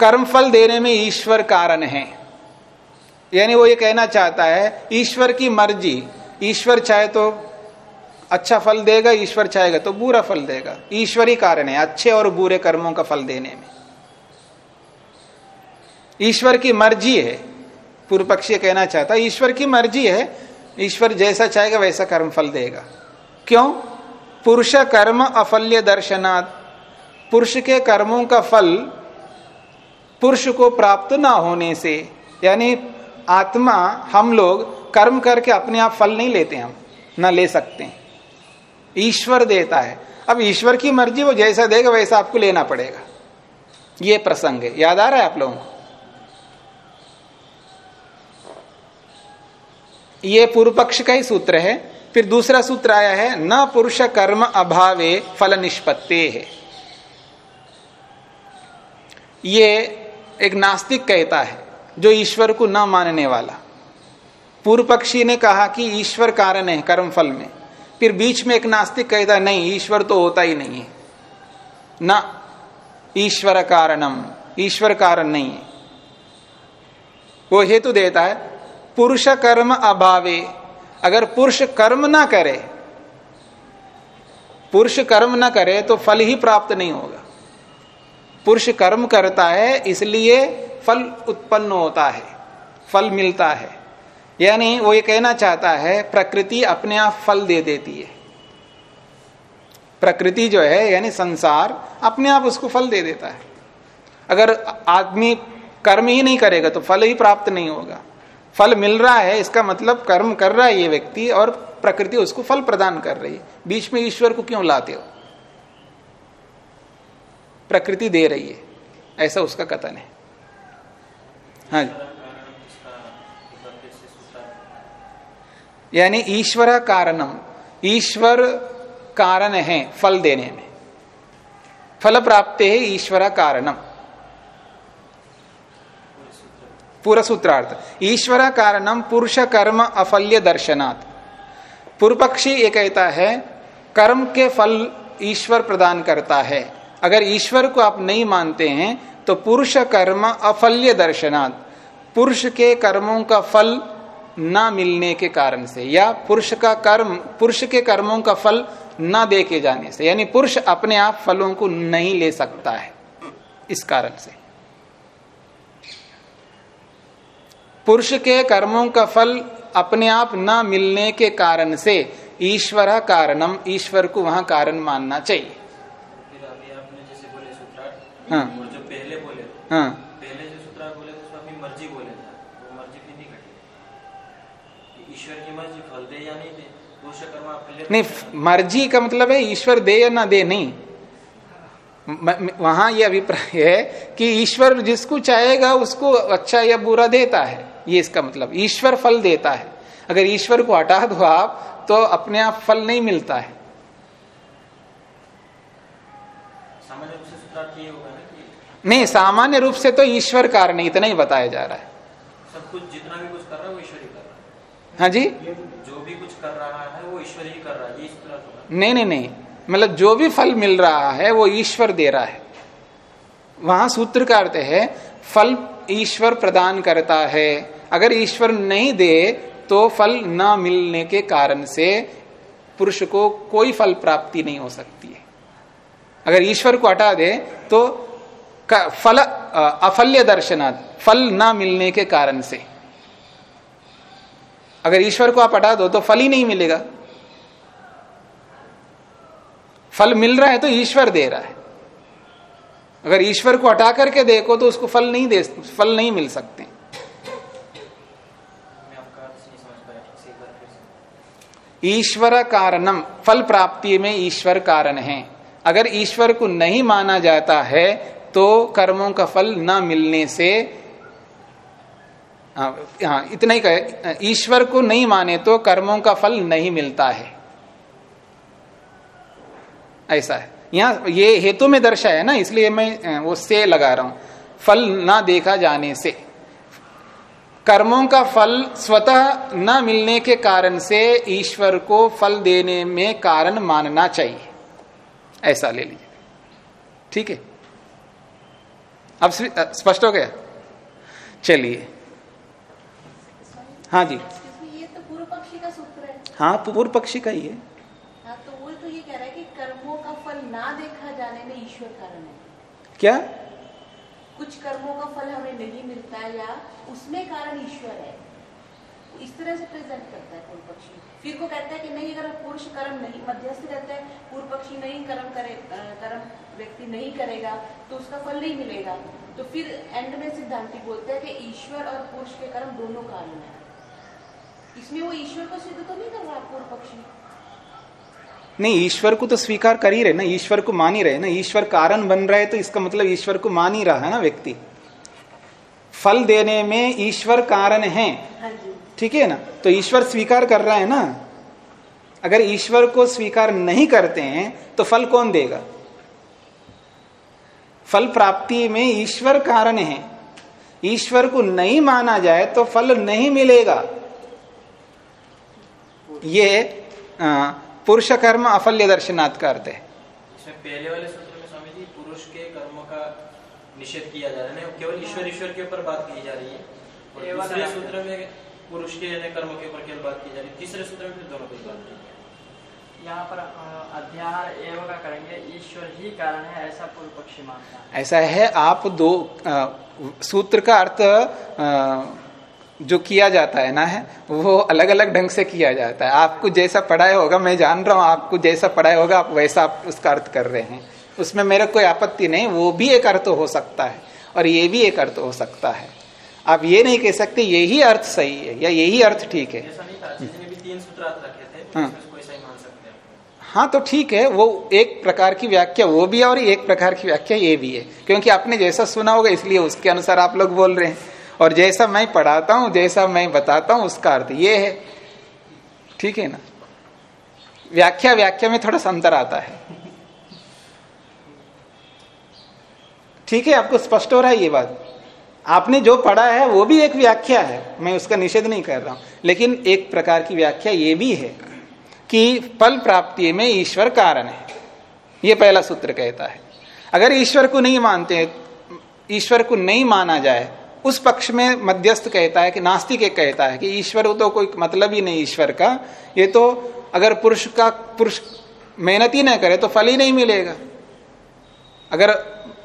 कर्म फल देने में ईश्वर कारण है। यानी वो ये कहना चाहता है, ईश्वर की मर्ज़ी ईश्वर चाहे तो अच्छा फल देगा, ईश्वर चाहेगा तो बुरा फल देगा। ईश्वरी कारण है, अच्छे और बुरे कर्मों का फल देने में। ईश्वर की मर्ज़ी है पूर्व पक्षी कहना चाहता ईश्वर की मर्ज़ी है, ईश्वर जैसा चाहेगा वैसा कर्म फल देगा। क्यों? पुरुष कर्म अफल्य दर्शनात्। पुरुष के कर्मों का फल पुरुष को प्राप्त ना होने से, यानी आत्मा हम लोग कर्म करके अपने आप फल नहीं लेते हम, ना ले सकते ईश्वर देता है। अब ईश्वर की मर्ज़ी वो जैसा देगा वैसा आपको लेना पड़ेगा। ये प्रसंग है। याद आ रहा है आप लोगों को? ये पूर्व पक्ष का ही सूत्र है। फिर दूसरा सूत्र आया है, न पुरुष कर्म अभावे फल निष्पत्ति है। ये एक नास्तिक कहता है। जो ईश्वर को न मानने वाला। पूर्व पक्षी ने कहा कि ईश्वर कारण है कर्म फल में। फिर बीच में एक नास्तिक कहता नहीं, ईश्वर तो होता ही नहीं है। न, ईश्वर कारणम, ईश्वर कारण नहीं है। वो हेतु देता है, पुरुष कर्म अभावे। अगर पुरुष कर्म ना करे, पुरुष कर्म ना करे तो फल ही प्राप्त नहीं होगा। पुरुष कर्म करता है, इसलिए फल उत्पन्न होता है, फल मिलता है। यानी वो ये कहना चाहता है, प्रकृति अपने आप फल दे देती है। प्रकृति जो है, यानी संसार, अपने आप उसको फल दे देता है। अगर आदमी कर्म ही नहीं करेगा तो फल ही प्राप्त नहीं होगा। फल मिल रहा है, इसका मतलब कर्म कर रहा है ये व्यक्ति, और प्रकृति उसको फल प्रदान कर रही है। बीच में ईश्वर को क्यों लाते हो? प्रकृति दे रही है। ऐसा उसका कथन है। हाँ जी। यानी ईश्वर कारणम। ईश्वर कारण है फल देने में। फल प्राप्त है ईश्वर कारणम। पूरा सूत्रार्थ। ईश्वर कारणम पुरुष कर्म अफल्य दर्शनात्। पूर्व पक्षी ये कहता है, कर्म के फल ईश्वर प्रदान करता है। अगर ईश्वर को आप नहीं मानते हैं तो पुरुष कर्म अफल्य दर्शनात्। पुरुष के कर्मों का फल ना मिलने के कारण से, या पुरुष का कर्म, पुरुष के कर्मों का फल ना दे के जाने से, यानी पुरुष अपने आप फलों को नहीं ले सकता है, इस कारण से। पुरुष के कर्मों का फल अपने आप न मिलने के कारण से, ईश्वर कारणम, ईश्वर को वहाँ कारण मानना चाहिए फिर अभी आपने जैसे बोले सूत्रार्थ हाँ। और जो पहले बोले हाँ। पहले जो बोले थे उसमें अपनी मर्ज़ी बोले थे। वो मर्ज़ी फिर नहीं घटी ईश्वर की मर्ज़ी फल दे या नहीं दे नहीं मर्ज़ी का मतलब है ईश्वर दे या ना दे नहीं। वहाँ ये अभिप्राय है कि ईश्वर जिसको चाहेगा उसको अच्छा या बुरा देता है। ये इसका मतलब ईश्वर फल देता है। अगर ईश्वर को हटा दो आप तो अपने आप फल नहीं मिलता है। नहीं सामान्य रूप से तो ईश्वर कारण इतना ही बताया जा रहा है। सब कुछ जितना भी कुछ कर रहा है वो ईश्वर ही कर रहा है। हाँ जी? जो भी कुछ कर रहा है वो ईश्वर ही कर रहा है ये सूत्रार्थ होगा नहीं नहीं नहीं। मतलब जो भी फल मिल रहा है वो ईश्वर दे रहा है। वहाँ सूत्र का अर्थ है फल ईश्वर प्रदान करता है। अगर ईश्वर नहीं दे तो फल न मिलने के कारण से पुरुष को कोई फल प्राप्ति नहीं हो सकती है। अगर ईश्वर को हटा दे तो फल अफल्य दर्शनाथ फल ना मिलने के कारण से अगर ईश्वर को आप हटा दो तो फल ही नहीं मिलेगा फल मिल रहा है तो ईश्वर दे रहा है अगर ईश्वर को हटा करके देखो तो उसको फल नहीं दे फल नहीं मिल सकते ईश्वर कारणम फल प्राप्ति में ईश्वर कारण है अगर ईश्वर को नहीं माना जाता है तो कर्मों का फल ना मिलने से हाँ इतना ही कहे, ईश्वर को नहीं माने तो कर्मों का फल नहीं मिलता है। ऐसा है। यहाँ ये हेतु में दर्शा है ना, इसलिए मैं वो से लगा रहा हूँ। फल ना देखा जाने से। कर्मों का फल स्वतः न मिलने के कारण से ईश्वर को फल देने में कारण मानना चाहिए। ऐसा ले लीजिए। ठीक है? अब स्पष्ट हो गया? चलिए। हाँ जी। ये तो पूर्व पक्षी का सूत्र है। हाँ पूर्व पक्षी का ही है। हाँ तो वो तो ये कह रहा है कि कर्मों का फल ना देखा जाने में ईश्वर कारण है। क्या? कुछ कर्मों का फल हमें नहीं मिलता है या उसमें कारण ईश्वर है। इस तरह से प्रेजेंट करता है पूर्व पक्षी। फिर को कहता है कि नहीं अगर पुरुष कर्म नहीं मध्यस्थ रहता है पूर्व पक्षी नहीं कर्म करे कर्म व्यक्ति नहीं करेगा तो उसका फल नहीं मिलेगा। तो फिर एंड में सिद्धांति बोलते हैं कि ईश्वर और पुरुष के कर्म दोनों कारण है। इसमें वो ईश्वर को सिद्ध तो नहीं कर रहा पूर्व पक्षी। नहीं ईश्वर को तो स्वीकार कर ही रहे ना ईश्वर को मान ही रहे ना ईश्वर कारण बन रहा है तो इसका मतलब ईश्वर को मान ही रहा है ना व्यक्ति। फल देने में ईश्वर कारण है। हाँ ठीक है ना? तो ईश्वर स्वीकार कर रहा है ना? अगर ईश्वर को स्वीकार नहीं करते हैं तो फल कौन देगा? फल प्राप्ति में ईश्वर कारण है। ईश्वर को नहीं माना जाए तो फल नहीं मिलेगा। ये पुरुष कर्म अफल्य दर्शनात् का अर्थ है। पहले वाले सूत्र में स्वामी जी पुरुष के कर्म का निषेध किया जा रहा है केवल ईश्वर ईश्वर के ऊपर बात की जा रही है। और दूसरे सूत्र में पुरुष के कर्म के ऊपर केवल बात की जा रही है। तीसरे सूत्र में दोनों की बात की यहाँ पर अध्याहार एवं का करेंगे ईश्वर ही कारण है ऐसा पूर्व पक्षी मानता है। ऐसा है आप दो आ, सूत्र का अर्थ जो किया जाता है ना है वो अलग अलग ढंग से किया जाता है। आपको जैसा पढ़ाया होगा मैं जान रहा हूँ आपको जैसा पढ़ाया होगा आप वैसा आप उसका अर्थ कर रहे हैं। उसमें मेरा कोई आपत्ति नहीं वो भी एक अर्थ हो सकता है और ये भी एक अर्थ हो सकता है। आप ये नहीं कह सकते यही अर्थ सही है या यही अर्थ ठीक है। हाँ।, हाँ तो ठीक है, वो एक प्रकार की व्याख्या वो भी है और एक प्रकार की व्याख्या ये भी है। क्योंकि आपने जैसा सुना होगा, इसलिए उसके अनुसार आप लोग बोल रहे हैं। और जैसा मैं पढ़ाता हूँ, जैसा मैं बताता हूँ, उसका अर्थ ये है। ठीक है ना? व्याख्या व्याख्या में थोड़ा अंतर आता है। ठीक है, आपको स्पष्ट हो रहा है ये बात? आपने जो पढ़ा है, वो भी एक व्याख्या है। मैं उसका निषेध नहीं कर रहा हूँ। लेकिन एक प्रकार की व्याख्या ये भी है। कि फल प्राप्ति में ईश्वर कारण है। ये पहला सूत्र कहता है। अगर ईश्वर को नहीं मानते ईश्वर को नहीं माना जाए, उस पक्ष में मध्यस्थ कहता है कि नास्तिक एक कहता है कि ईश्वर तो कोई मतलब ही नहीं ईश्वर का। ये तो अगर पुरुष का, पुरुष मेहनत ही नहीं करे तो फल ही नहीं मिलेगा। अगर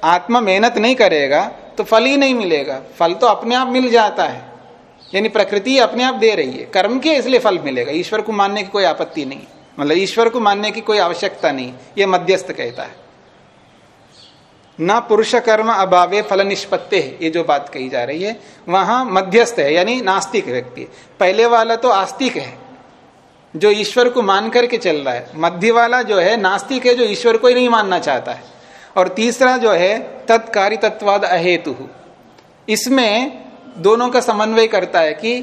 आत्मा मेहनत नहीं करेगा तो फल ही नहीं मिलेगा। फल तो अपने आप मिल जाता है। यानी प्रकृति अपने आप दे रही है। कर्म के इसलिए फल मिलेगा। ईश्वर को मानने की कोई आपत्ति नहीं। मतलब ईश्वर को मानने की कोई आवश्यकता नहीं। ये मध्यस्थ कहता है। न पुरुष कर्म अभावे फल निष्पत्ति ये जो बात कही जा रही है, वहाँ मध्यस्थ है, यानी नास्तिक व्यक्ति। पहले वाला तो आस्तिक है। जो ईश्वर को मान करके चल रहा है। मध्य वाला जो है, नास्तिक है, जो ईश्वर को ही नहीं मानना चाहता है। और तीसरा जो है तत्कारी तत्वाद अहेतु। इसमें दोनों का समन्वय करता है कि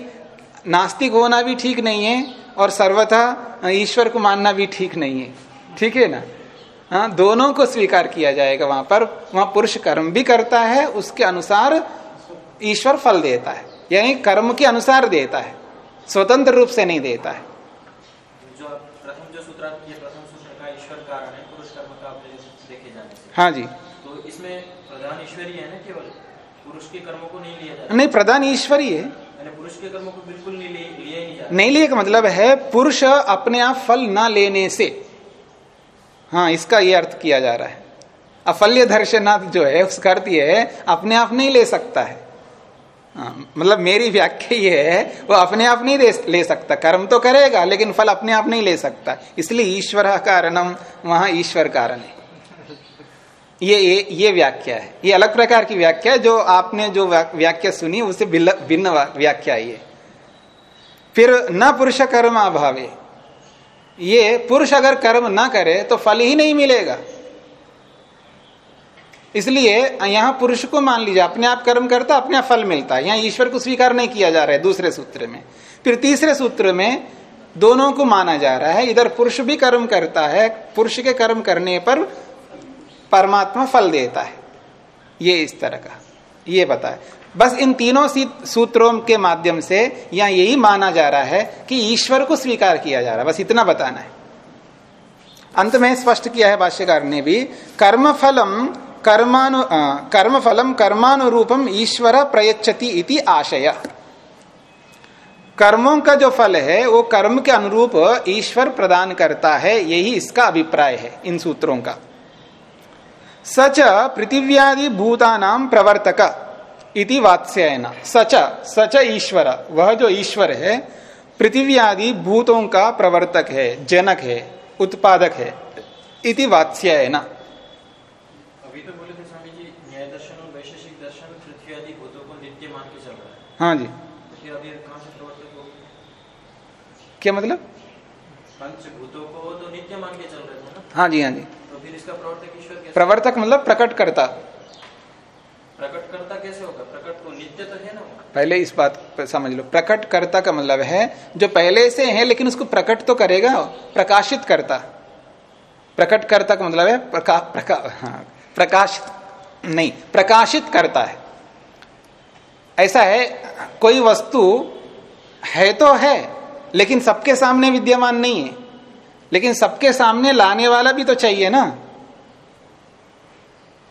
नास्तिक होना भी ठीक नहीं है और सर्वथा ईश्वर को मानना भी ठीक नहीं है। ठीक है ना? हाँ दोनों को स्वीकार किया जाएगा वहाँ पर। वहाँ पुरुष कर्म भी करता है उसके अनुसार ईश्वर फल देता है। यानी कर्म के अनुसार देता है। स्वतंत्र रूप से नहीं देता है। जो प्रथम जो सूत्र प्रथम सूत्र का ईश्वर कारण है पुरुष कर्म का देखे जाने से। हाँ जी। तो इसमें प्रधान ईश्वरी है ना केवल? पुरुष के कर्मों को नहीं लिया जाता। नहीं प्रधान ईश्वरी है पुरुष के कर्मों को बिल्कुल नहीं लिए लिया ही नहीं जा रहा नहीं लिए का मतलब है पुरुष अपने आप फल ना लेने से। हाँ इसका ये अर्थ किया जा रहा है। अफल्य दर्शनाथ जो है उसका अर्थ ये है अपने आप नहीं ले सकता है। हाँ, मतलब मेरी व्याख्या ये है वो अपने आप नहीं ले, ले सकता। कर्म तो करेगा लेकिन फल अपने आप नहीं ले सकता। इसलिए ईश्वर कारणम वहाँ ईश्वर कारण है। ये ये ये व्याख्या है। ये अलग प्रकार की व्याख्या है जो आपने जो व्याख्या सुनी, उससे भिन्न व्याख्या है। फिर न पुरुष कर्म अभावे। ये पुरुष अगर कर्म ना करे तो फल ही नहीं मिलेगा। इसलिए यहाँ पुरुष को मान लीजिए, अपने आप कर्म करता, अपने आप फल मिलता है। यहाँ ईश्वर को स्वीकार नहीं किया जा रहा है दूसरे सूत्र में। फिर तीसरे सूत्र में दोनों को माना जा रहा है। इधर पुरुष भी कर्म करता है, पुरुष के कर्म करने पर परमात्मा फल देता है। ये इस तरह का। ये बताए। बस इन तीनों सूत्रों के माध्यम से यहाँ यही माना जा रहा है कि ईश्वर को स्वीकार किया जा रहा है। बस इतना बताना है। अंत में स्पष्ट किया है भाष्यकार ने भी कर्म फलम कर्मानु कर्म फलम कर्मानुरूपम ईश्वर प्रयच्छति इति आशय। कर्मों का जो फल है, वो कर्म के अनुरूप ईश्वर प्रदान करता है, यही इसका अभिप्राय है इन सूत्रों का। सच पृथिव्यादि भूतानाम प्रवर्तक इति वात्स्यन। सच सच ईश्वर। वह जो ईश्वर है पृथ्वी आदि भूतों का प्रवर्तक है जनक है उत्पादक है इति वात्स्यन। अभी तो बोले थे स्वामी जी न्याय दर्शन और वैशेषिक दर्शन पृथ्वी आदि भूतों को नित्य मान के चल रहा है। हाँ जी। तो अभी कहाँ से प्रवर्तक हो? क्या मतलब? पंचभूतों को तो नित्य मान के चल रहे थे ना? हाँ जी हाँ जी। तो फिर इसका प्रवर्तक प्रवर्तक मतलब प्रकट करता प्रकट करता कैसे होगा? प्रकट तो नित्य तो है ना पहले इस बात पर समझ लो। प्रकट करता का मतलब है जो पहले से है लेकिन उसको प्रकट तो करेगा प्रकाशित करता। प्रकट करता का मतलब है प्रका, प्रका, हाँ, प्रकाश नहीं प्रकाशित करता है। ऐसा है कोई वस्तु है तो है लेकिन सबके सामने विद्यमान नहीं है। लेकिन सबके सामने लाने वाला भी तो चाहिए ना।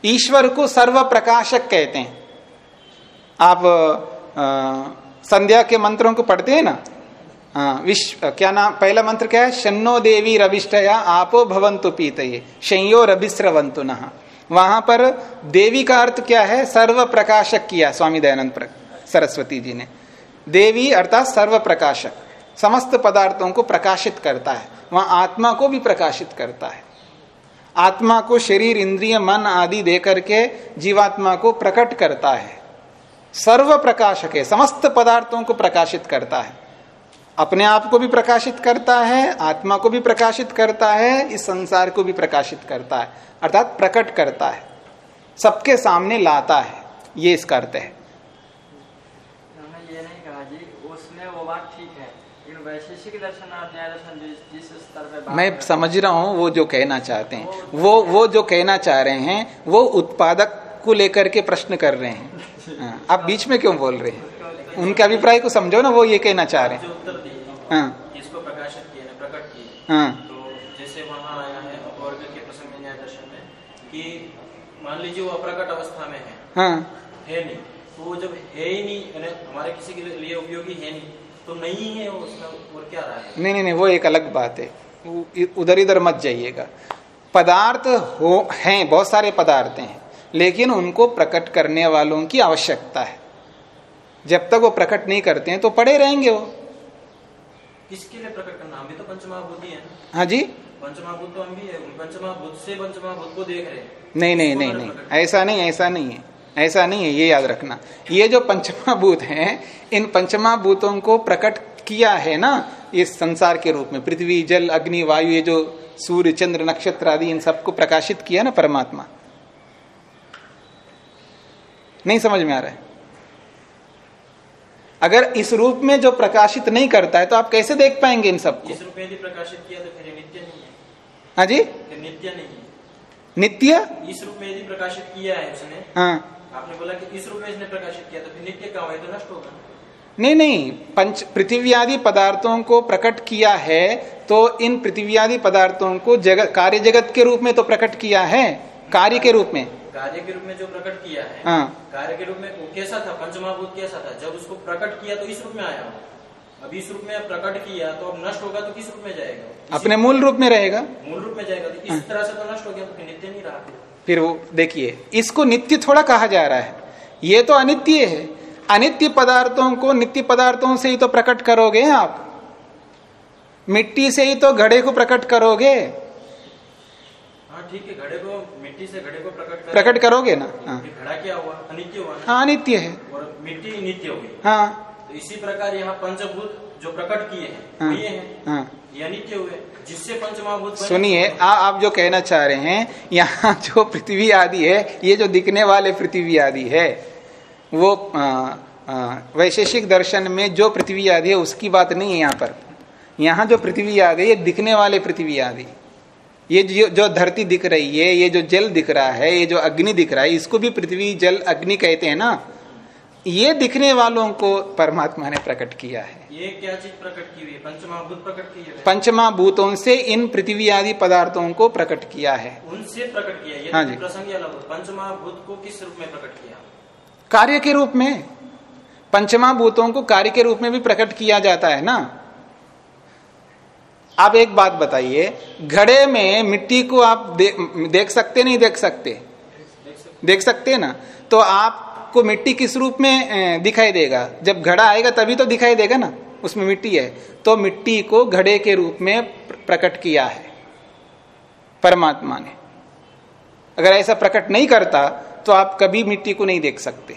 ईश्वर को सर्व प्रकाशक कहते हैं। आप आ, संध्या के मंत्रों को पढ़ते हैं ना? विश्व क्या नाम पहला मंत्र क्या है? शन्नो देवी रविष्टया आपो भवंतु पीत शयो रभिश्रवंतु न। वहाँ पर देवी का अर्थ क्या है? सर्व प्रकाशक किया स्वामी दयानंद सरस्वती जी ने। देवी अर्थात सर्व प्रकाशक समस्त पदार्थों को प्रकाशित करता है वहाँ आत्मा को भी प्रकाशित करता है। आत्मा को शरीर, इंद्रिय, मन आदि दे करके जीवात्मा को प्रकट करता है। सर्व प्रकाशक है, समस्त पदार्थों को प्रकाशित करता है। अपने आप को भी प्रकाशित करता है, आत्मा को भी प्रकाशित करता है, इस संसार को भी प्रकाशित करता है, अर्थात प्रकट करता है। सबके सामने लाता है, ये इसका अर्थ है ये नहीं कहा जी उसमें वो बात ठीक है वैशेषिक दर्शन और न्याय दर्शन जिस स्तर पे मैं समझ रहा हूँ वो जो कहना चाहते हैं। वो वो जो कहना चाह रहे हैं वो उत्पादक को लेकर के प्रश्न कर रहे हैं। हाँ, आप बीच में क्यों बोल रहे हैं? उनके अभिप्राय को समझो ना वो ये कहना चाह रहे हैं। हाँ इसको प्रकाशित किया प्रकट किया हाँ। तो जैसे वहाँ आया है अपवर्ग के प्रसंग में न्याय दर्शन में कि मान लीजिए वो अप्रकट अवस्था में है। हाँ। है नहीं। तो वो जब है ही नहीं हमारे किसी के लिए उपयोगी है नहीं तो नहीं है उसमें और क्या रहा है? नहीं नहीं नहीं वो एक अलग बात है। उधर इधर मत जाइएगा। पदार्थ हो हैं बहुत सारे पदार्थ हैं लेकिन उनको प्रकट करने वालों की आवश्यकता है। जब तक वो प्रकट नहीं करते हैं तो पड़े रहेंगे वो। किसके लिए प्रकट करना? हम भी तो पंचमहाभूत ही है हाँ जी? पंचमहाभूत तो हम भी है पंचमहाभूत से पंचमहाभूत को देख रहे हैं। नहीं नहीं नहीं नहीं ऐसा नहीं ऐसा नहीं है। ऐसा नहीं है ये याद रखना। ये जो पंचमा भूत है इन पंचमा भूतों को प्रकट किया है ना इस संसार के रूप में। पृथ्वी जल अग्नि वायु ये जो सूर्य चंद्र नक्षत्र आदि इन सबको प्रकाशित किया ना परमात्मा। नहीं समझ में आ रहा है? अगर इस रूप में जो प्रकाशित नहीं करता है तो आप कैसे देख पाएँगे इन सबको? इस रूप में प्रकाशित किया तो फिर नित्य नहीं है। हाँ जी? नित्य नहीं है। नित्य? इस रूप में यदि प्रकाशित किया है उसने हाँ। आपने बोला कि इस रूप में इसने प्रकाशित किया तो फिर नित्य का है तो नष्ट होगा। नहीं नहीं पंच पृथ्वी आदि पदार्थों को प्रकट किया है तो इन पृथ्वी आदि पदार्थों को जगत कार्य जगत के रूप में तो प्रकट किया है? कार्य के रूप में। कार्य के रूप में जो प्रकट किया है हाँ। कार्य के रूप में वो कैसा था? पंचमहाभूत कैसा था? जब उसको प्रकट किया तो इस रूप में आया हो अब इस रूप में प्रकट किया तो अब नष्ट होगा तो किस रूप में जाएगा? अपने मूल रूप में रहेगा। मूल रूप में जाएगा तो इस तरह से तो नष्ट हो गया तो नित्य नहीं रहा। फिर वो देखिए इसको नित्य थोड़ा कहा जा रहा है। ये तो अनित्य है। अनित्य पदार्थों को नित्य पदार्थों से ही तो प्रकट करोगे आप। मिट्टी से ही तो घड़े को प्रकट करोगे। हाँ ठीक है घड़े को मिट्टी से घड़े को प्रकट कर प्रकट करोगे ना? हाँ। घड़ा क्या हुआ? अनित्य हुआ हाँ अनित्य है। और मिट्टी नित्य हो गई हाँ। तो इसी प्रकार यहाँ पंचभूत जो प्रकट किए हैं हाँ, ये हैं हाँ। ये अनित्य हुए। जिससे पंचमहाभूत सुनिए आप जो कहना चाह रहे हैं, यहाँ जो पृथ्वी आदि है, ये जो दिखने वाले पृथ्वी आदि है, वो वैशेषिक दर्शन में जो पृथ्वी आदि है, उसकी बात नहीं है यहाँ पर। यहाँ जो पृथ्वी आदि है, ये दिखने वाले पृथ्वी आदि। ये जो जो धरती दिख रही है, ये जो जल दिख रहा है, ये जो अग्नि दिख रहा है, इसको भी पृथ्वी जल अग्नि कहते हैं ना? ये दिखने वालों को परमात्मा ने प्रकट किया है। ये क्या चीज़ प्रकट की हुई है? पंचमहाभूत प्रकट की है? पंचमा भूतों से इन पृथ्वी आदि पदार्थों को प्रकट किया है। उनसे प्रकट किया ये हाँ तो जी। प्रसंग ही अलग हो। पंचमहाभूत को किस रूप में प्रकट किया? कार्य के रूप में। पंचमा भूतों को कार्य के रूप में भी प्रकट किया जाता है ना? आप एक बात बताइए घड़े में मिट्टी को आप दे, देख सकते नहीं देख सकते? देख सकते। हैं ना? तो आपको मिट्टी किस रूप में दिखाई देगा? जब घड़ा आएगा तभी तो दिखाई देगा ना उसमें मिट्टी है। तो मिट्टी को घड़े के रूप में प्रकट किया है परमात्मा ने। अगर ऐसा प्रकट नहीं करता तो आप कभी मिट्टी को नहीं देख सकते।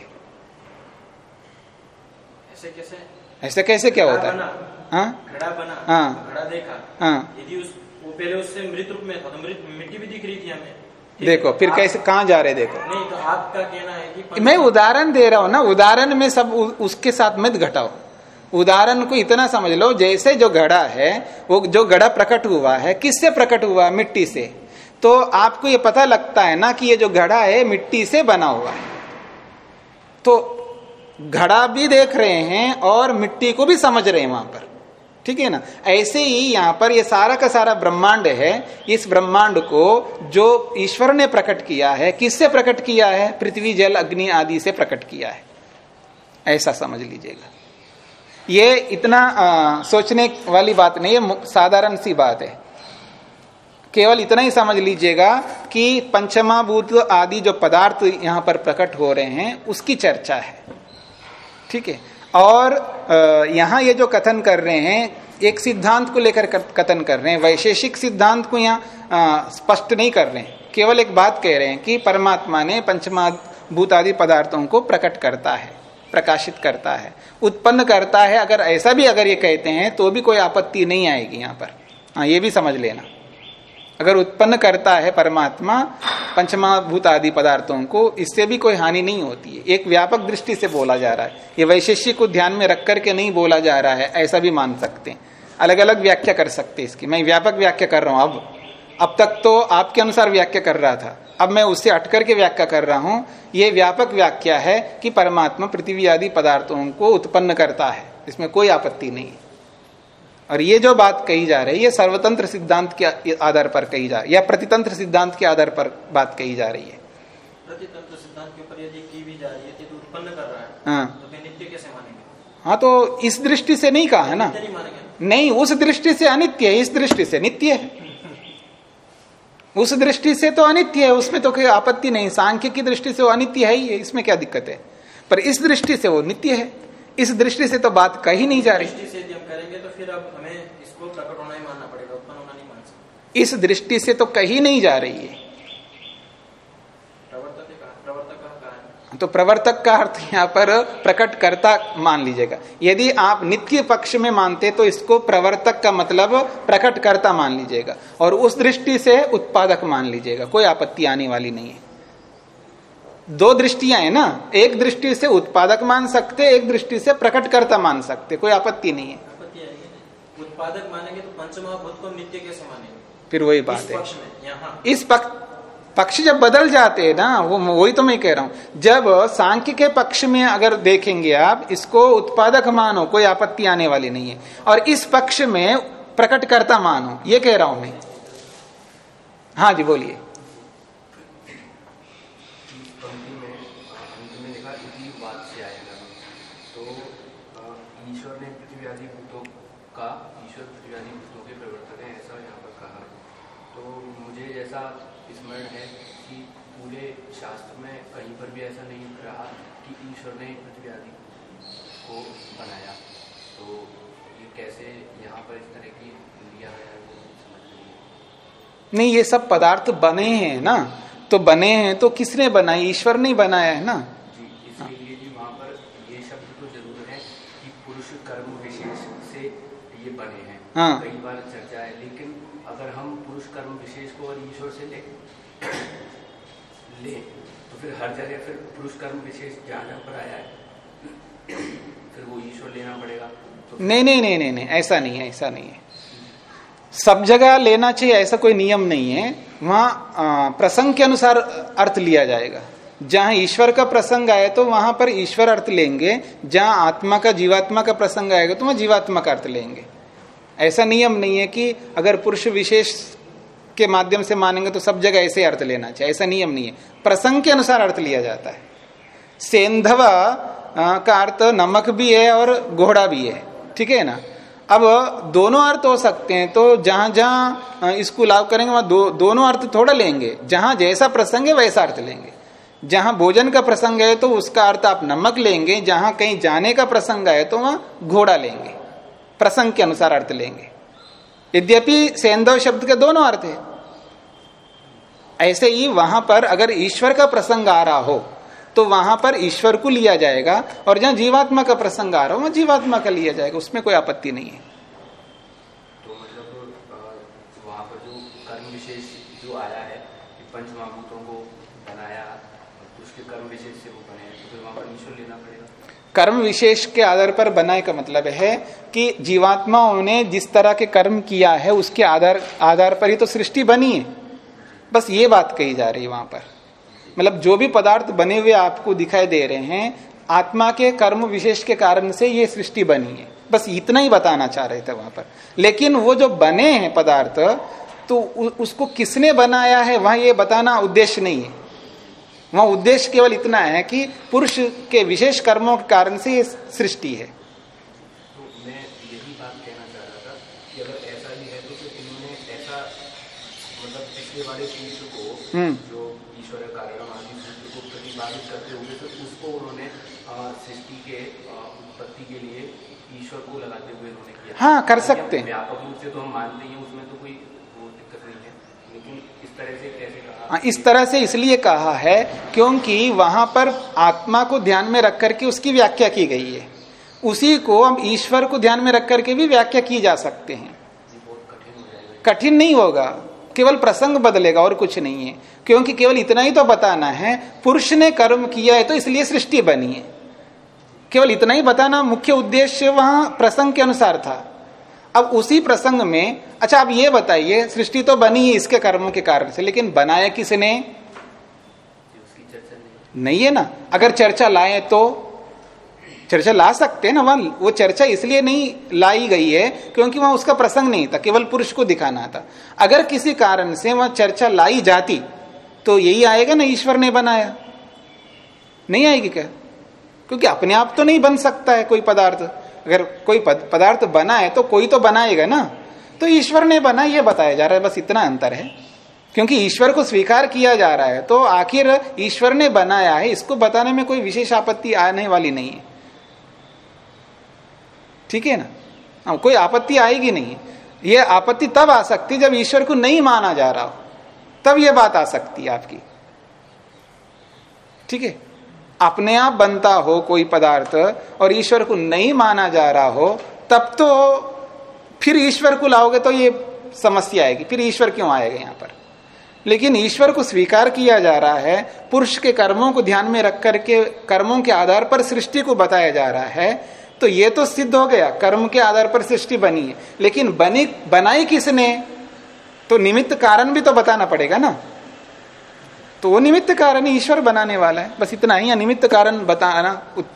ऐसे कैसे? ऐसे कैसे क्या होता है? हाँ? घड़ा बना हाँ। घड़ा देखा। हाँ। यदि उस वो पहले उससे मृत रूप में था तो मृत मिट्टी भी दिख रही थी हमें। देखो फिर कैसे कहाँ जा रहे देखो। नहीं तो आपका कहना है कि मैं उदाहरण दे रहा हूँ ना उदाहरण में सब उ, उसके साथ मत घटाओ। उदाहरण को इतना समझ लो जैसे जो घड़ा है वो जो घड़ा प्रकट हुआ है किससे प्रकट हुआ? मिट्टी से। तो आपको ये पता लगता है ना कि ये जो घड़ा है मिट्टी से बना हुआ है। तो घड़ा भी देख रहे हैं और मिट्टी को भी समझ रहे हैं वहाँ पर। ठीक है ना? ऐसे ही यहाँ पर ये सारा का सारा ब्रह्मांड है। इस ब्रह्मांड को जो ईश्वर ने प्रकट किया है किससे प्रकट किया है? पृथ्वी जल अग्नि आदि से प्रकट किया है। ऐसा समझ लीजिएगा। ये इतना आ, सोचने वाली बात नहीं है साधारण सी बात है। केवल इतना ही समझ लीजिएगा कि पंचमा भूत आदि जो पदार्थ यहाँ पर प्रकट हो रहे हैं उसकी चर्चा है। ठीक है? और यहाँ ये जो कथन कर रहे हैं, एक सिद्धांत को लेकर कथन कर रहे हैं, वैशेषिक सिद्धांत को यहाँ स्पष्ट नहीं कर रहे हैं। केवल एक बात कह रहे हैं कि परमात्मा ने पंचमाभूत आदि पदार्थों को प्रकट करता है, प्रकाशित करता है, उत्पन्न करता है। अगर ऐसा भी अगर ये कहते हैं तो भी कोई आपत्ति नहीं आएगी यहाँ पर। हाँ ये भी समझ लेना। अगर उत्पन्न करता है परमात्मा पंचमाभूत आदि पदार्थों को, इससे भी कोई हानि नहीं होती है। एक व्यापक दृष्टि से बोला जा रहा है। ये वैशेषिक को ध्यान में रख करके नहीं बोला जा रहा है, ऐसा भी मान सकते हैं। अलग अलग व्याख्या कर सकते हैं इसकी। मैं व्यापक व्याख्या कर रहा हूँ अब। अब तक तो आपके अनुसार व्याख्या कर रहा था। अब मैं उससे हट करके व्याख्या कर रहा हूँ। ये व्यापक व्याख्या है कि परमात्मा पृथ्वी आदि पदार्थों को उत्पन्न करता है। इसमें कोई आपत्ति नहीं है। और ये जो बात कही जा रही है ये सर्वतंत्र सिद्धांत के आधार पर कही जा रही है या प्रतितंत्र सिद्धांत के आधार पर बात कही जा रही है। प्रतितंत्र सिद्धांत के ऊपर यदि की भी जा रही है तो उत्पन्न कर रहा है हाँ। तो नित्य कैसे मानेंगे? हाँ तो इस दृष्टि से नहीं कहा है ना? नहीं नहीं उस दृष्टि से अनित्य है इस दृष्टि से नित्य है। उस दृष्टि से तो अनित्य है उसमें तो कोई आपत्ति नहीं सांख्य की दृष्टि से वो अनित्य है ही है इसमें क्या दिक्कत है? पर इस दृष्टि से वो नित्य है। इस दृष्टि से तो बात कही नहीं जा रही। दृष्टि से हम करेंगे तो फिर अब हमें इसको प्रकट होना ही मानना पड़ेगा उत्पन्न होना नहीं मान सकते। इस दृष्टि से तो कही नहीं जा रही है। है। तो प्रवर्तक का अर्थ यहाँ पर प्रकट करता मान लीजिएगा। यदि आप नित्य पक्ष में मानते तो इसको प्रवर्तक का मतलब प्रकट करता मान लीजिएगा। और उस दृष्टि से उत्पादक मान लीजिएगा। कोई आपत्ति आने वाली नहीं है। दो दृष्टियाँ हैं ना। एक दृष्टि से उत्पादक मान सकते एक दृष्टि से प्रकट करता मान सकते कोई आपत्ति नहीं है। नहीं उत्पादक मानेंगे तो पंचमहाभूत को नित्य कैसे मानेंगे? फिर वही बात है। इस पक्ष पक्ष जब बदल जाते हैं ना वो वही तो मैं कह रहा हूँ। जब सांख्य के पक्ष में अगर देखेंगे आप इसको उत्पादक मानो कोई आपत्ति आने वाली नहीं है। और इस पक्ष में प्रकटकर्ता मानो ये कह रहा हूँ मैं। हाँ जी बोलिए बताएगा तो ईश्वर ने पृथ्वी आदि भूतों का ईश्वर पृथ्वी आदि भूतों के प्रवर्तक है ऐसा यहाँ पर कहा तो मुझे जैसा स्मरण है कि पूरे शास्त्र में कहीं पर भी ऐसा नहीं रहा कि ईश्वर ने पृथ्वी आदि को बनाया तो ये कैसे यहाँ पर इस तरह की लिया गया है वो समझ नहीं ये सब पदार्थ बने हैं ना? तो बने हैं तो किसने बनाई ईश्वर ने बनाया है ना? तो ज़रूर है कि पुरुष कर्म विशेष से ये बने। कई बार चर्चा है लेकिन अगर हम पुरुष कर्म विशेष को और ईश्वर से ले ले तो फिर हर जगह फिर पुरुष कर्म विशेष जहाँ पर आया है फिर वो ईश्वर लेना पड़ेगा। तो नहीं नहीं नहीं नहीं ऐसा नहीं है ऐसा नहीं है। सब जगह लेना चाहिए, ऐसा कोई नियम नहीं है। वहाँ प्रसंग के अनुसार अर्थ लिया जाएगा। जहाँ ईश्वर का प्रसंग आए तो वहाँ पर ईश्वर अर्थ लेंगे। जहाँ आत्मा का, जीवात्मा का प्रसंग आएगा तो वहाँ जीवात्मा का अर्थ लेंगे। ऐसा नियम नहीं है कि अगर पुरुष विशेष के माध्यम से मानेंगे तो सब जगह ऐसे अर्थ लेना चाहिए। ऐसा नियम नहीं है। प्रसंग के अनुसार अर्थ लिया जाता है। सेंधवा का अर्थ नमक भी है और घोड़ा भी है। ठीक है ना? अब दोनों अर्थ हो सकते हैं तो जहाँ जहाँ इसको लाभ करेंगे वहाँ दो, दोनों अर्थ थोड़ा लेंगे। जहाँ जैसा प्रसंग है वैसा अर्थ लेंगे। जहाँ भोजन का प्रसंग है तो उसका अर्थ आप नमक लेंगे जहाँ कहीं जाने का प्रसंग है तो वहाँ घोड़ा लेंगे। प्रसंग के अनुसार अर्थ लेंगे। यद्यपि सेंधव शब्द के दोनों अर्थ है। ऐसे ही वहाँ पर अगर ईश्वर का प्रसंग आ रहा हो तो वहाँ पर ईश्वर को लिया जाएगा और जहाँ जीवात्मा का प्रसंग आ रहा हो वहाँ जीवात्मा का लिया जाएगा उसमें कोई आपत्ति नहीं है। तो मतलब वहाँ पर जो कर्म विशेष जो आया है कि पंच महाभूतों को बनाया उसके कर्म विशेष से वो बने तो फिर वहाँ पर ईश्वर लेना पड़ेगा। कर्म विशेष के आधार पर बनाए का मतलब है कि जीवात्माओं ने जिस तरह के कर्म किया है उसके आधार आधार पर ही तो सृष्टि बनी है। बस ये बात कही जा रही है वहाँ पर। मतलब जो भी पदार्थ बने हुए आपको दिखाई दे रहे हैं, आत्मा के कर्म विशेष के कारण से ये सृष्टि बनी है। बस इतना ही बताना चाह रहे थे वहाँ पर। लेकिन वो जो बने हैं पदार्थ तो उसको किसने बनाया है, वहाँ ये बताना उद्देश्य नहीं है। वहाँ उद्देश्य केवल इतना है कि पुरुष के विशेष कर्मों के कारण से ये सृष्टि है तो मैं यही बात कहना चाह रहा था कि अगर ऐसा ही है तो फिर इन्होंने ऐसा मतलब पिछले वाले सूत्र को। जो ईश्वर कारण सूत्र को प्रतिपादित करते हुए फिर उसको उन्होंने सृष्टि के उत्पत्ति के लिए ईश्वर को लगाते हुए उन्होंने किया। हाँ, कर सकते हैं। व्यापक रूप से तो हम मानते ही उसमें तो कोई दिक्कत नहीं है लेकिन इस तरह से कैसे कहा? इस तरह से इसलिए कहा है क्योंकि वहाँ पर आत्मा को ध्यान में रख करके उसकी व्याख्या की गई है। उसी को हम ईश्वर को ध्यान में रख करके भी व्याख्या की जा सकते हैं। कठिन नहीं होगा। केवल प्रसंग बदलेगा और कुछ नहीं है। क्योंकि केवल इतना ही तो बताना है पुरुष ने कर्म किया है तो इसलिए सृष्टि बनी है। केवल इतना ही बताना मुख्य उद्देश्य वहाँ प्रसंग के अनुसार था। अब उसी प्रसंग में अच्छा आप ये बताइए सृष्टि तो बनी है इसके कर्मों के कारण से लेकिन बनाया किसने? नहीं है ना? अगर चर्चा लाए तो? चर्चा ला सकते हैं ना, वहाँ वो चर्चा इसलिए नहीं लाई गई है क्योंकि वहाँ उसका प्रसंग नहीं था, केवल पुरुष को दिखाना था। अगर किसी कारण से वहाँ चर्चा लाई जाती तो यही आएगा ना, ईश्वर ने बनाया। नहीं आएगी क्या? क्योंकि अपने आप तो नहीं बन सकता है कोई पदार्थ। अगर कोई पदार्थ बना है तो कोई तो बनाएगा ना। तो ईश्वर ने बना यह बताया जा रहा है, बस इतना अंतर है। क्योंकि ईश्वर को स्वीकार किया जा रहा है तो आखिर ईश्वर ने बनाया है, इसको बताने में कोई विशेष आपत्ति आने वाली नहीं है। ठीक है ना? हाँ, कोई आपत्ति आएगी नहीं। ये आपत्ति तब आ सकती जब ईश्वर को नहीं माना जा रहा हो। तब ये बात आ सकती है आपकी। ठीक है? अपने आप बनता हो कोई पदार्थ और ईश्वर को नहीं माना जा रहा हो तब तो फिर ईश्वर को लाओगे तो ये समस्या आएगी। फिर ईश्वर क्यों आएगा यहाँ पर? लेकिन ईश्वर को स्वीकार किया जा रहा है पुरुष के कर्मों को ध्यान में रख करके कर्मों के आधार पर सृष्टि को बताया जा रहा है तो ये तो सिद्ध हो गया, कर्म के आधार पर सृष्टि बनी है। लेकिन बनी, बनाई किसने? तो निमित्त कारण भी तो बताना पड़ेगा ना। तो वो निमित्त कारण ईश्वर बनाने वाला है। बस इतना ही निमित्त कारण बताना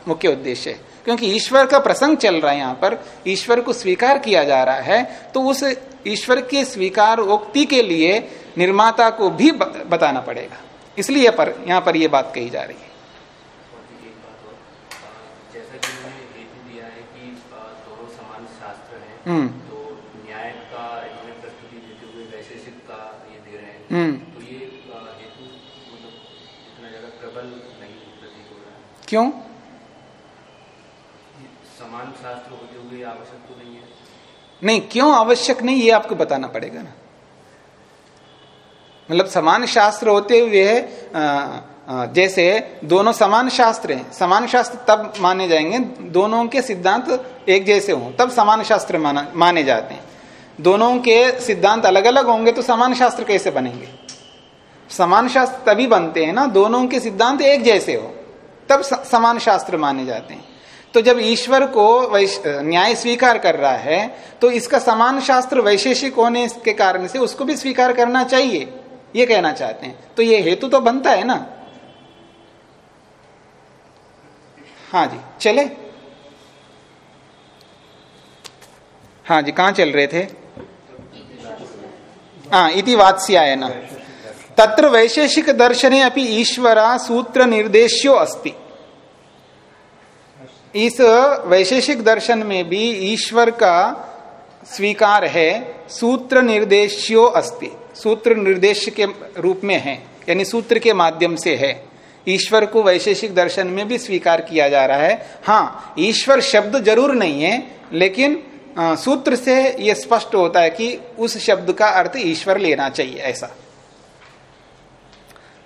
मुख्य उद्देश्य है। क्योंकि ईश्वर का प्रसंग चल रहा है यहाँ पर, ईश्वर को स्वीकार किया जा रहा है तो उस ईश्वर के स्वीकार उक्ति के लिए निर्माता को भी बताना पड़ेगा। इसलिए पर, यहाँ पर यह बात कही जा रही है और भी एक बात और जैसा कि उन्होंने हेतु दिया है कि अ, दोनों समान शास्त्र हैं हम्म तो न्याय का इन्होंने प्रस्तुति देते हुए वैशेषिक का ये दे रहे हैं। हम्म। तो ये हेतु मतलब इतना ज़्यादा प्रबल नहीं प्रतीत हो रहा है। क्यों? समान शास्त्र होते हुए आवश्यक तो नहीं है। नहीं क्यों आवश्यक नहीं ये आपको बताना पड़ेगा ना। मतलब समान शास्त्र होते हुए जैसे दोनों समान शास्त्र हैं। समान शास्त्र तब माने जाएँगे, दोनों के सिद्धांत एक जैसे हों, तब समान शास्त्र माना, माने जाते हैं। दोनों के सिद्धांत अलग अलग होंगे तो समान शास्त्र कैसे बनेंगे? समान शास्त्र तभी बनते हैं ना, दोनों के सिद्धांत एक जैसे हो, तब समान शास्त्र माने जाते हैं। तो जब ईश्वर को न्याय स्वीकार कर रहा है तो इसका समान शास्त्र वैशेषिक होने के कारण से उसको भी स्वीकार करना चाहिए, ये कहना चाहते हैं। तो ये हेतु तो बनता है ना। हाँ जी, चले। हाँ जी, कहाँ चल रहे थे? हाँ इति वात्स्याय न। तत्र वैशेषिक दर्शने अपि ईश्वरा सूत्र निर्देश्यो अस्ति। इस वैशेषिक दर्शन में भी ईश्वर का स्वीकार है, सूत्र निर्देश्यो अस्ति। सूत्र निर्देश के रूप में है, यानी सूत्र के माध्यम से है। ईश्वर को वैशेषिक दर्शन में भी स्वीकार किया जा रहा है। हाँ ईश्वर शब्द ज़रूर नहीं है लेकिन अ, सूत्र से यह स्पष्ट होता है कि उस शब्द का अर्थ ईश्वर लेना चाहिए ऐसा।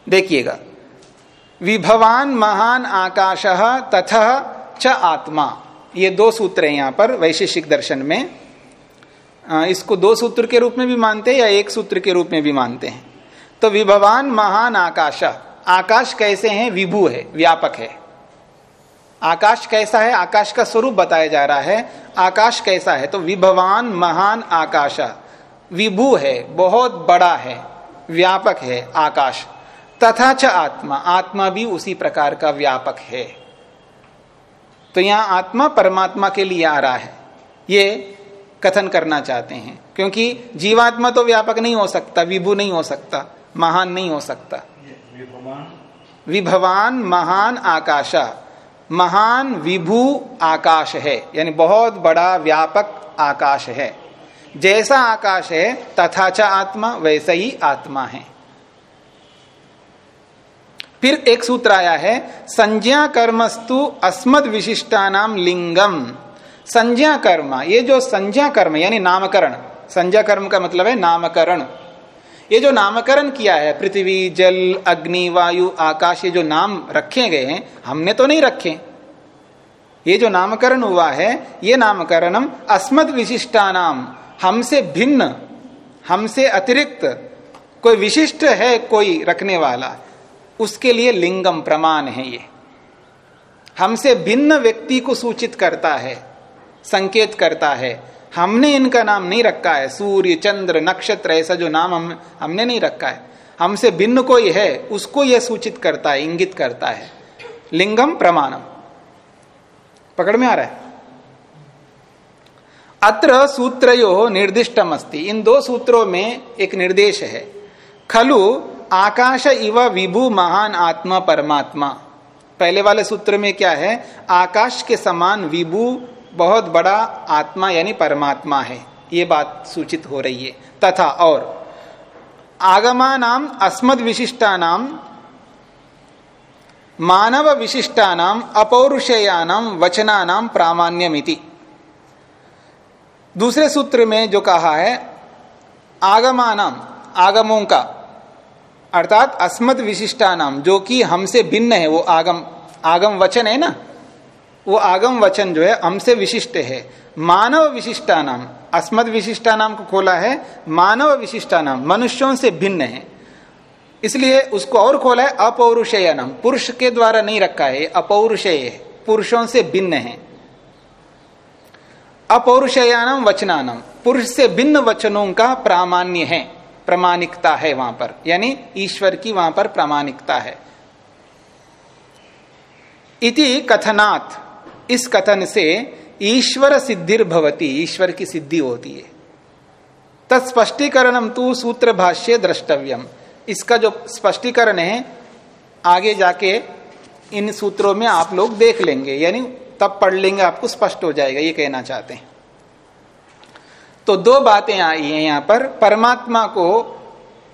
देखिएगा। विभवान महान आकाश तथा च आत्मा। ये दो सूत्र हैं यहाँ पर वैशेषिक दर्शन में। अ, इसको दो सूत्र के रूप में भी मानते हैं या एक सूत्र के रूप में भी मानते हैं? तो विभवान महान आकाश आकाश कैसे हैं? विभू है, व्यापक है। आकाश कैसा है? आकाश का स्वरूप बताया जा रहा है। आकाश कैसा है? तो विभवान महान आकाश। विभू है, बहुत बड़ा है, व्यापक है आकाश। तथा च आत्मा। आत्मा भी उसी प्रकार का व्यापक है। तो यहाँ आत्मा परमात्मा के लिए आ रहा है। ये कथन करना चाहते हैं। क्योंकि जीवात्मा तो व्यापक नहीं हो सकता, विभू नहीं हो सकता, महान नहीं हो सकता। विभवान महान आकाशा। महान विभू आकाश है, यानी बहुत बड़ा व्यापक आकाश है। जैसा आकाश है, तथा च आत्मा, वैसा ही आत्मा है। फिर एक सूत्र आया है, संज्ञा कर्मस्तु अस्मद विशिष्टानाम लिंगम। संज्ञा कर्म, ये जो संज्ञा कर्म, यानी नामकरण। संज्ञा कर्म का मतलब है नामकरण। ये जो नामकरण किया है, पृथ्वी, जल, अग्नि, वायु, आकाश, ये जो नाम रखे गए हैं, हमने तो नहीं रखे। ये जो नामकरण हुआ है, ये नामकरणम अस्मद विशिष्टा नाम हमसे भिन्न, हमसे अतिरिक्त, कोई विशिष्ट है कोई रखने वाला, उसके लिए लिंगम प्रमाण है ये। हमसे भिन्न व्यक्ति को सूचित करता है, संकेत करता है हमने इनका नाम नहीं रखा है। सूर्य, चंद्र, नक्षत्र, ऐसा जो नाम हम, हमने नहीं रखा है। हमसे भिन्न कोई है, उसको यह सूचित करता है, इंगित करता है। लिंगम प्रमाणम। पकड़ में आ रहा है? अत्र सूत्रयो निर्दिष्टम अस्ति इन दो सूत्रों में एक निर्देश है। खलु, आकाश इव विभु महान आत्मा परमात्मा। पहले वाले सूत्र में क्या है? आकाश के समान विभु बहुत बड़ा आत्मा यानी परमात्मा है, ये बात सूचित हो रही है। तथा और आगमा नाम अस्मद विशिष्टा नाम मानव विशिष्टा नाम अपौरुषेयानाम, वचनानाम प्रामाण्यमिति। दूसरे सूत्र में जो कहा है, आगमानाम, आगमों का, अर्थात अस्मद विशिष्टा नाम जो कि हमसे भिन्न है, वो आगम आगम वचन है ना? वो आगम वचन जो है हमसे विशिष्ट है। मानव विशिष्टा नाम अस्मद विशिष्टा नाम को खोला है, मानव विशिष्टा नाम मनुष्यों से भिन्न है। इसलिए उसको और खोला है अपौरुषेय नाम पुरुष के द्वारा नहीं रखा है अपौरुषेय पुरुषों से भिन्न है। अपौरुषयानम वचनानम, पुरुष से भिन्न वचनों का प्रामाण्य है, प्रामाणिकता है वहाँ पर, यानी ईश्वर की वहाँ पर प्रामाणिकता है। इति कथनात् इस कथन से ईश्वर सिद्धिर भवती, ईश्वर की सिद्धि होती है। तत्स्पष्टीकरणम तू सूत्र भाष्य द्रष्टव्यम। इसका जो स्पष्टीकरण है, आगे जाके इन सूत्रों में आप लोग देख लेंगे, यानी तब पढ़ लेंगे, आपको स्पष्ट हो जाएगा, ये कहना चाहते हैं। तो दो बातें आई हैं यहाँ पर। परमात्मा को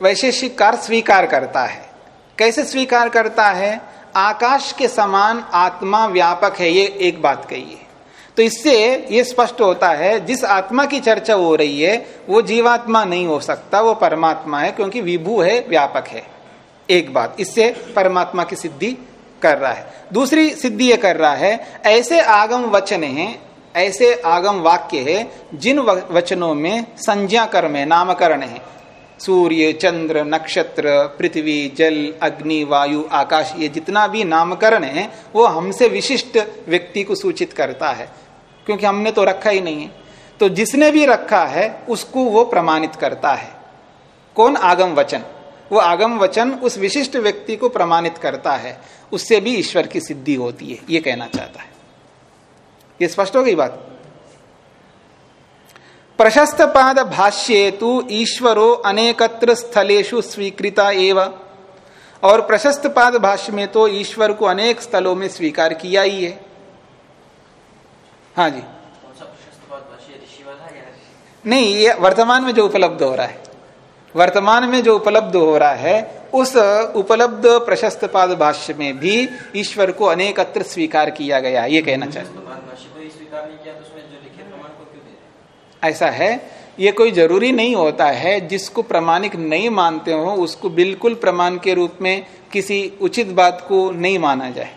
वैशेषिक कार स्वीकार करता है। कैसे स्वीकार करता है? आकाश के समान आत्मा व्यापक है, ये एक बात कही है। तो इससे ये स्पष्ट होता है, जिस आत्मा की चर्चा हो रही है, वो जीवात्मा नहीं हो सकता, वो परमात्मा है, क्योंकि विभू है, व्यापक है। एक बात, इससे परमात्मा की सिद्धि कर रहा है। दूसरी सिद्धि ये कर रहा है, ऐसे आगम वचन हैं, ऐसे आगम वाक्य है, जिन वचनों में संज्ञा कर्म है, नामकरण है। सूर्य, चंद्र, नक्षत्र, पृथ्वी, जल, अग्नि, वायु, आकाश, ये जितना भी नामकरण है, वो हमसे विशिष्ट व्यक्ति को सूचित करता है, क्योंकि हमने तो रखा ही नहीं है। तो जिसने भी रखा है, उसको वो प्रमाणित करता है। कौन? आगम वचन। वो आगम वचन उस विशिष्ट व्यक्ति को प्रमाणित करता है। उससे भी ईश्वर की सिद्धि होती है, ये कहना चाहता है। ये स्पष्ट हो गई बात? प्रशस्त पाद भाष्ये तु ईश्वरो अनेकत्र स्थलेशु स्वीकृता एव। और प्रशस्त पाद भाष्य में तो ईश्वर को अनेक स्थलों में स्वीकार किया ही है। हाँ जी। नहीं? ये वर्तमान में जो उपलब्ध हो रहा है वर्तमान में जो उपलब्ध हो रहा है उस उपलब्ध प्रशस्त पाद भाष्य में भी ईश्वर को अनेकत्र स्वीकार किया गया ये कहना चाहिए ऐसा है, ये कोई ज़रूरी नहीं होता है, जिसको प्रमाणिक नहीं मानते हो, उसको बिल्कुल प्रमाण के रूप में किसी उचित बात को नहीं माना जाए।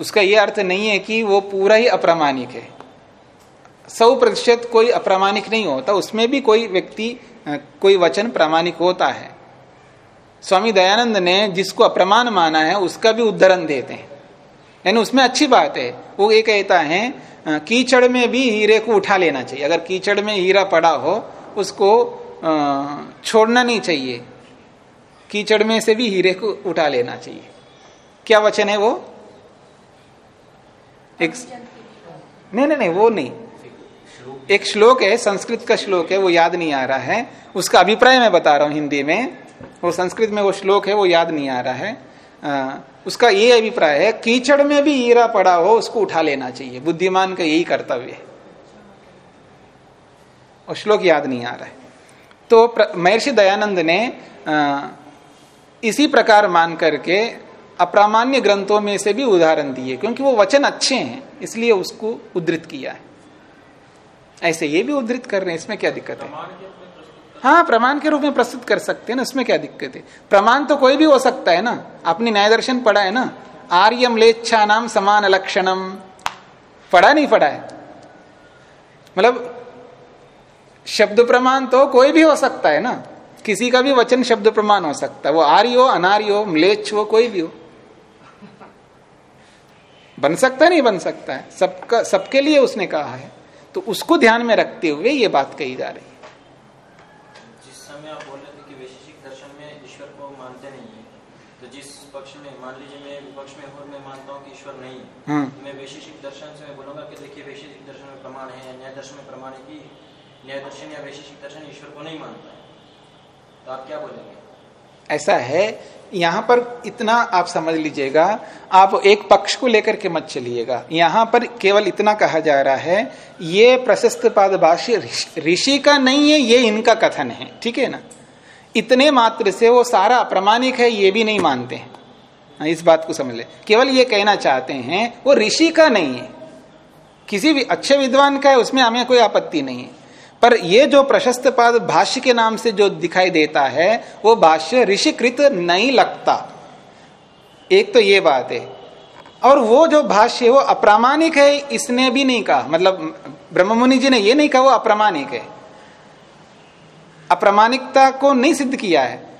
उसका यह अर्थ नहीं है कि वो पूरा ही अप्रामाणिक है। सौ प्रतिशत कोई अप्रामाणिक नहीं होता, उसमें भी कोई व्यक्ति कोई वचन प्रामाणिक होता है। स्वामी दयानंद ने जिसको अप्रमाण माना है, उसका भी उद्धरण देते हैं। यानी उसमें अच्छी बात है, वो ये कहता है कीचड़ में भी हीरे को उठा लेना चाहिए। अगर कीचड़ में हीरा पड़ा हो, उसको छोड़ना नहीं चाहिए। कीचड़ में से भी हीरे को उठा लेना चाहिए। क्या वचन है वो? एक नहीं नहीं नहीं, वो नहीं। एक श्लोक है, संस्कृत का श्लोक है, वो याद नहीं आ रहा है। उसका अभिप्राय मैं बता रहा हूँ हिंदी में। वो संस्कृत में वो श्लोक है, वो याद नहीं आ रहा है। उसका ये अभिप्राय है, कीचड़ में भी हीरा पड़ा हो, उसको उठा लेना चाहिए। बुद्धिमान का यही कर्तव्य है। और श्लोक याद नहीं आ रहा है। तो महर्षि दयानंद ने इसी प्रकार मान करके अप्रामान्य ग्रंथों में से भी उदाहरण दिए, क्योंकि वो वचन अच्छे हैं, इसलिए उसको उद्धृत किया है। ऐसे ये भी उद्धृत कर रहे हैं, इसमें क्या दिक्कत है? हाँ प्रमाण के रूप में प्रस्तुत कर सकते हैं ना, उसमें क्या दिक्कत है? प्रमाण तो कोई भी हो सकता है ना, अपनी न्याय दर्शन पढ़ा है ना, आर्यम लेच्छा नाम समान लक्षणम। पढ़ा नहीं, पढ़ा है। मतलब शब्द प्रमाण तो कोई भी हो सकता है ना, किसी का भी वचन शब्द प्रमाण हो सकता है, वो आर्य हो, अनार्य हो, म्लेच्छ हो, कोई भी हो। बन सकता है, नहीं बन सकता है, सबका, सबके लिए उसने कहा है। तो उसको ध्यान में रखते हुए ये बात कही जा रही है। ईश्वर नहीं है। हम्म। मैं वैशेषिक दर्शन से मैं बोलूँगा कि देखिए वैशेषिक दर्शन में प्रमाण है न्याय दर्शन में प्रमाण है कि न्याय दर्शन या वैशेषिक दर्शन ईश्वर को नहीं मानता है। तो आप क्या बोलेंगे? ऐसा है यहाँ पर इतना आप समझ लीजिएगा आप एक पक्ष को लेकर के मत चलिएगा। यहाँ पर केवल इतना कहा जा रहा है ये प्रशस्त पाद भाष्य ऋषि का नहीं है ये इनका कथन है ठीक है ना? इतने मात्र से वो सारा प्रमाणिक है ये भी नहीं मानते हैं। हाँ, इस बात को समझ ले। केवल ये कहना चाहते हैं वो ऋषि का नहीं है। किसी भी अच्छे विद्वान का है उसमें हमें कोई आपत्ति नहीं है। पर ये जो प्रशस्त पद भाष्य के नाम से जो दिखाई देता है, वो भाष्य ऋषिकृत नहीं लगता। एक तो ये बात है। और वो जो भाष्य वो अप्रामाणिक है, इसने भी नहीं कहा। मतलब ब्रह्ममुनि जी ने ये नहीं कहा, वो अप्रामाणिक है। अप्रामाणिकता को नहीं सिद्ध किया है।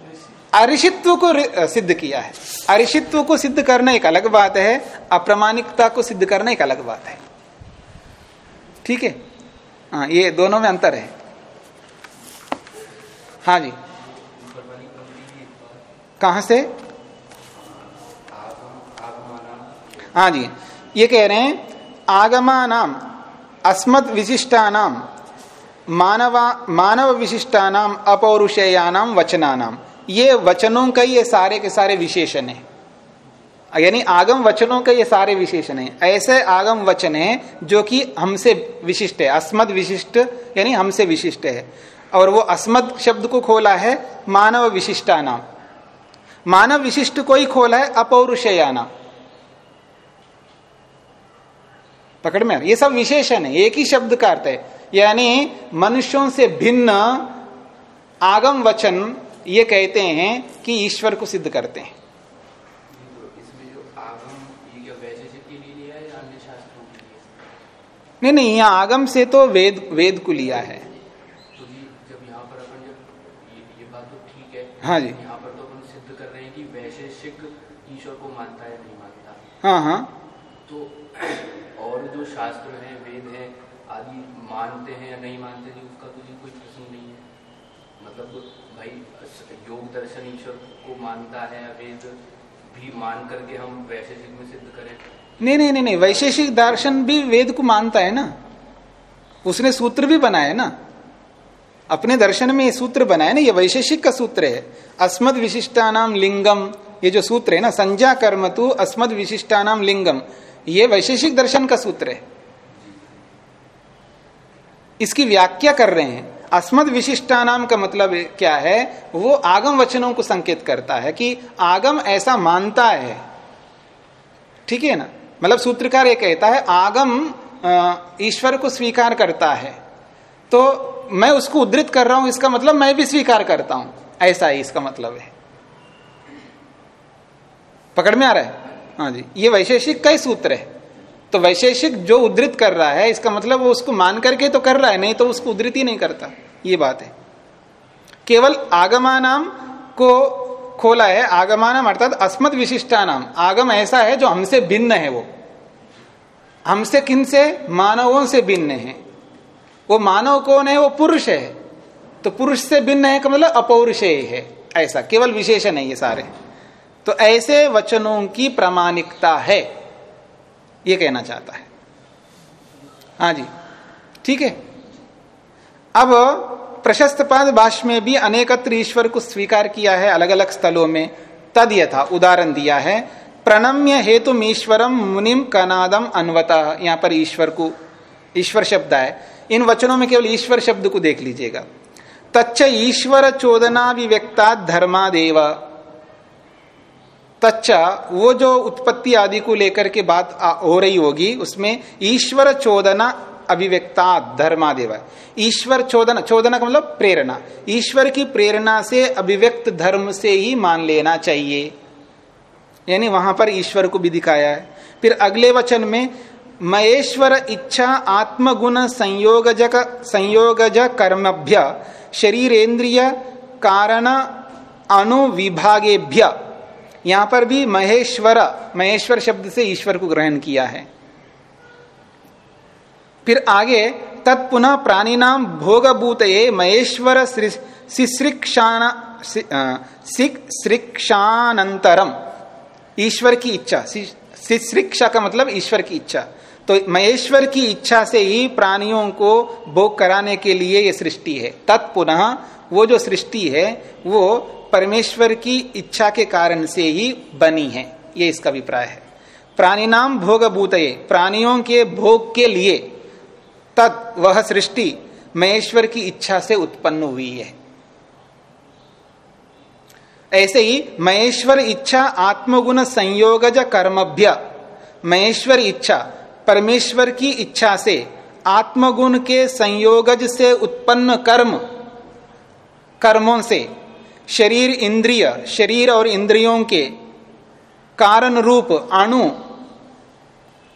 अरिषित्व को सिद्ध किया है। अरिषित्व को सिद्ध करना एक अलग बात है, अप्रमाणिकता को सिद्ध करना एक अलग बात है। ठीक है? हाँ ये दोनों में अंतर है। हाँ जी। कहा से? हाँ जी। ये कह रहे हैं आगमा नाम अस्मत् विशिष्टा नाम मानवा, मानव विशिष्टा नाम अपौरुषेयानाम, वचनानाम। ये वचनों का ये सारे के सारे विशेषण है। यानी आगम वचनों के ये सारे विशेषण हैं। ऐसे आगम वचन हैं जो कि हमसे विशिष्ट है। अस्मद विशिष्ट, यानी हमसे विशिष्ट है। और वो अस्मद शब्द को खोला है मानव विशिष्टा नाम मानव विशिष्ट को ही खोला है अपौरुषया नाम पकड़ में ये सब विशेषण है। एक ही शब्द का अर्थ है। यानी मनुष्यों से भिन्न आगम वचन ये कहते हैं कि ईश्वर को सिद्ध करते हैं तो इसमें जो आगम ये क्या वैशेषिक के लिए लिया है या अन्य शास्त्रों के लिए नहीं नहीं यहाँ आगम से तो वेद वेद को लिया है। तो जब यहाँ पर अपन जब ये, ये बात तो ठीक है हाँ जी। यहाँ पर तो अपन सिद्ध कर रहे हैं कि वैशेषिक ईश्वर को मानता है नहीं मानता। हाँ हाँ। तो और जो शास्त्र हैं वेद है आदि मानते हैं या नहीं मानते जी उसका तो कोई प्रश्न नहीं है। मतलब भाई योग दर्शन ईश्वर को मानता है वेद भी मान करके हम वैशेषिक में सिद्ध करें नहीं नहीं नहीं नहीं, वैशेषिक दर्शन भी वेद को मानता है ना। उसने सूत्र भी बनाया ना। अपने दर्शन में ये सूत्र बनाया ना, ये वैशेषिक का सूत्र है। अस्मद विशिष्टानाम लिंगम, ये जो सूत्र है ना, संज्ञा कर्म तु अस्मद विशिष्टानाम लिंगम, ये वैशेषिक दर्शन का सूत्र है। इसकी व्याख्या कर रहे हैं। अस्मद विशिष्टानाम का मतलब क्या है? वो आगम वचनों को संकेत करता है कि आगम ऐसा मानता है। ठीक है ना? मतलब सूत्रकार ये कहता है, आगम ईश्वर को स्वीकार करता है। तो मैं उसको उद्धृत कर रहा हूँ, इसका मतलब मैं भी स्वीकार करता हूँ। ऐसा ही इसका मतलब है। पकड़ में आ रहा है? हाँ जी। ये वैशेषिक का ही सूत्र है। तो वैशेषिक जो उद्धृत कर रहा है, इसका मतलब वो उसको मान करके तो कर रहा है, नहीं तो उसको उद्धृत ही नहीं करता। ये बात है। केवल आगमानाम को खोला है, आगमानाम अर्थात अस्मद विशिष्टानाम। आगम ऐसा है जो हमसे भिन्न है वो। हमसे किन से? मानवों से भिन्न है। वो मानव कौन है? वो पुरुष है। तो पुरुष से भिन्न है का मतलब अपौरुषेय है। ऐसा, केवल विशेषण है ये सारे। तो ऐसे वचनों की प्रामाणिकता है। ये कहना चाहता है। हाँ जी। ठीक है? अब प्रशस्त पाद भाष्य में भी अनेकत्र ईश्वर को स्वीकार किया है अलग अलग स्थलों में। तद यथा, उदाहरण दिया है, प्रणम्य हेतु ईश्वरम मुनिम कनादम अनवता। यहाँ पर ईश्वर को, ईश्वर शब्द है इन वचनों में केवल ईश्वर शब्द को देख लीजिएगा। तच्च ईश्वर चोदना विव्यक्ता धर्मादेव। तच्चा, वो जो उत्पत्ति आदि को लेकर के बात हो रही होगी, उसमें ईश्वर चोदना अभिव्यक्ता धर्मादेव ईश्वर चोदना चोदना का मतलब प्रेरणा। ईश्वर की प्रेरणा से अभिव्यक्त धर्म से ही मान लेना चाहिए। यानी वहाँ पर ईश्वर को भी दिखाया है। फिर अगले वचन में, महेश्वर इच्छा आत्मगुण संयोगजक, संयोगज कर्मभ्य, शरीरेन्द्रिय कारण अनुविभागेभ्य। यहाँ पर भी महेश्वर महेश्वर शब्द से ईश्वर को ग्रहण किया है। फिर आगे तत्पुनः प्राणी नाम भोगभूत महेश्वर शिश्रिक्षान शिश्रिक्षानंतरम ईश्वर की इच्छा शिश्रिक्षा का मतलब ईश्वर की इच्छा। तो महेश्वर की इच्छा से ही प्राणियों को भोग कराने के लिए ये सृष्टि है। तत्पुनः वो जो सृष्टि है, वो परमेश्वर की इच्छा के कारण से ही बनी है। ये इसका अभिप्राय है। प्राणी नाम भोग भूतये प्राणियों के भोग के लिए तत् वह सृष्टि महेश्वर की इच्छा से उत्पन्न हुई है। ऐसे ही महेश्वर इच्छा आत्मगुण संयोगज कर्मभ्य। महेश्वर इच्छा परमेश्वर की इच्छा से आत्मगुण के संयोगज से उत्पन्न कर्म। कर्मों से शरीर इंद्रिय, शरीर और इंद्रियों के कारण रूप, अणु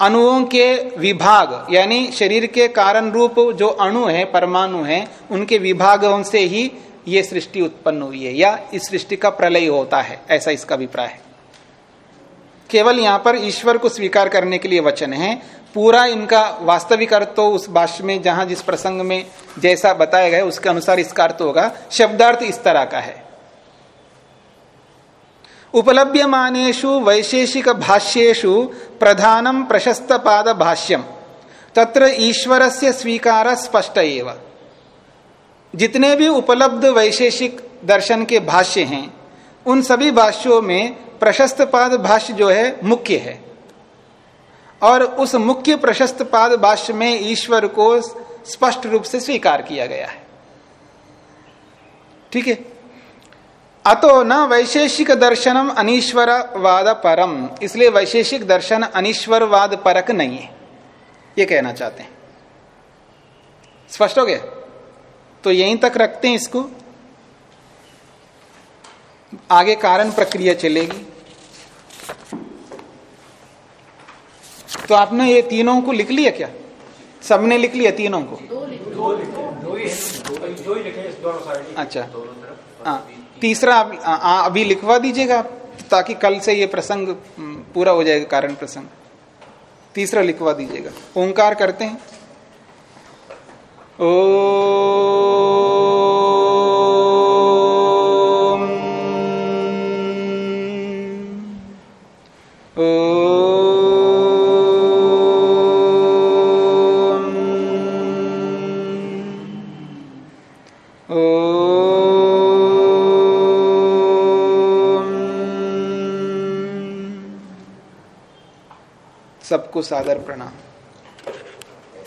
अणुओं के विभाग, यानी शरीर के कारण रूप जो अणु है, परमाणु है, उनके विभागों से ही ये सृष्टि उत्पन्न हुई है, या इस सृष्टि का प्रलय होता है, ऐसा इसका अभिप्राय है। केवल यहाँ पर ईश्वर को स्वीकार करने के लिए वचन है। पूरा इनका वास्तविक अर्थ तो उस भाष्य में, जहाँ जिस प्रसंग में जैसा बताया गया उसके अनुसार इसका अर्थ होगा। शब्दार्थ इस तरह का है। उपलभ्यमानेषु वैशेषिक भाष्येषु प्रधानम प्रशस्त पाद भाष्यम तत्र ईश्वर से स्वीकार स्पष्ट एवं। जितने भी उपलब्ध वैशेषिक दर्शन के भाष्य हैं, उन सभी भाष्यों में प्रशस्त पाद भाष्य जो है, मुख्य है। और उस मुख्य प्रशस्त पाद भाष्य में ईश्वर को स्पष्ट रूप से स्वीकार किया गया है। ठीक है? अतो न वैशेषिक दर्शनम अनिश्वरवाद परम इसलिए वैशेषिक दर्शन अनिश्वरवाद परक नहीं है। ये कहना चाहते हैं। स्पष्ट हो गया? तो यहीं तक रखते हैं इसको। आगे कारण प्रक्रिया चलेगी। तो आपने ये तीनों को लिख लिया क्या? सबने लिख लिया तीनों को? दो लिख, दो लिख, दो लिख, दो अच्छा। हाँ। तीसरा अभी लिखवा दीजिएगा ताकि कल से ये प्रसंग पूरा हो जाएगा, कारण प्रसंग। तीसरा लिखवा दीजिएगा। ओंकार करते हैं। ओ सबको सादर प्रणाम।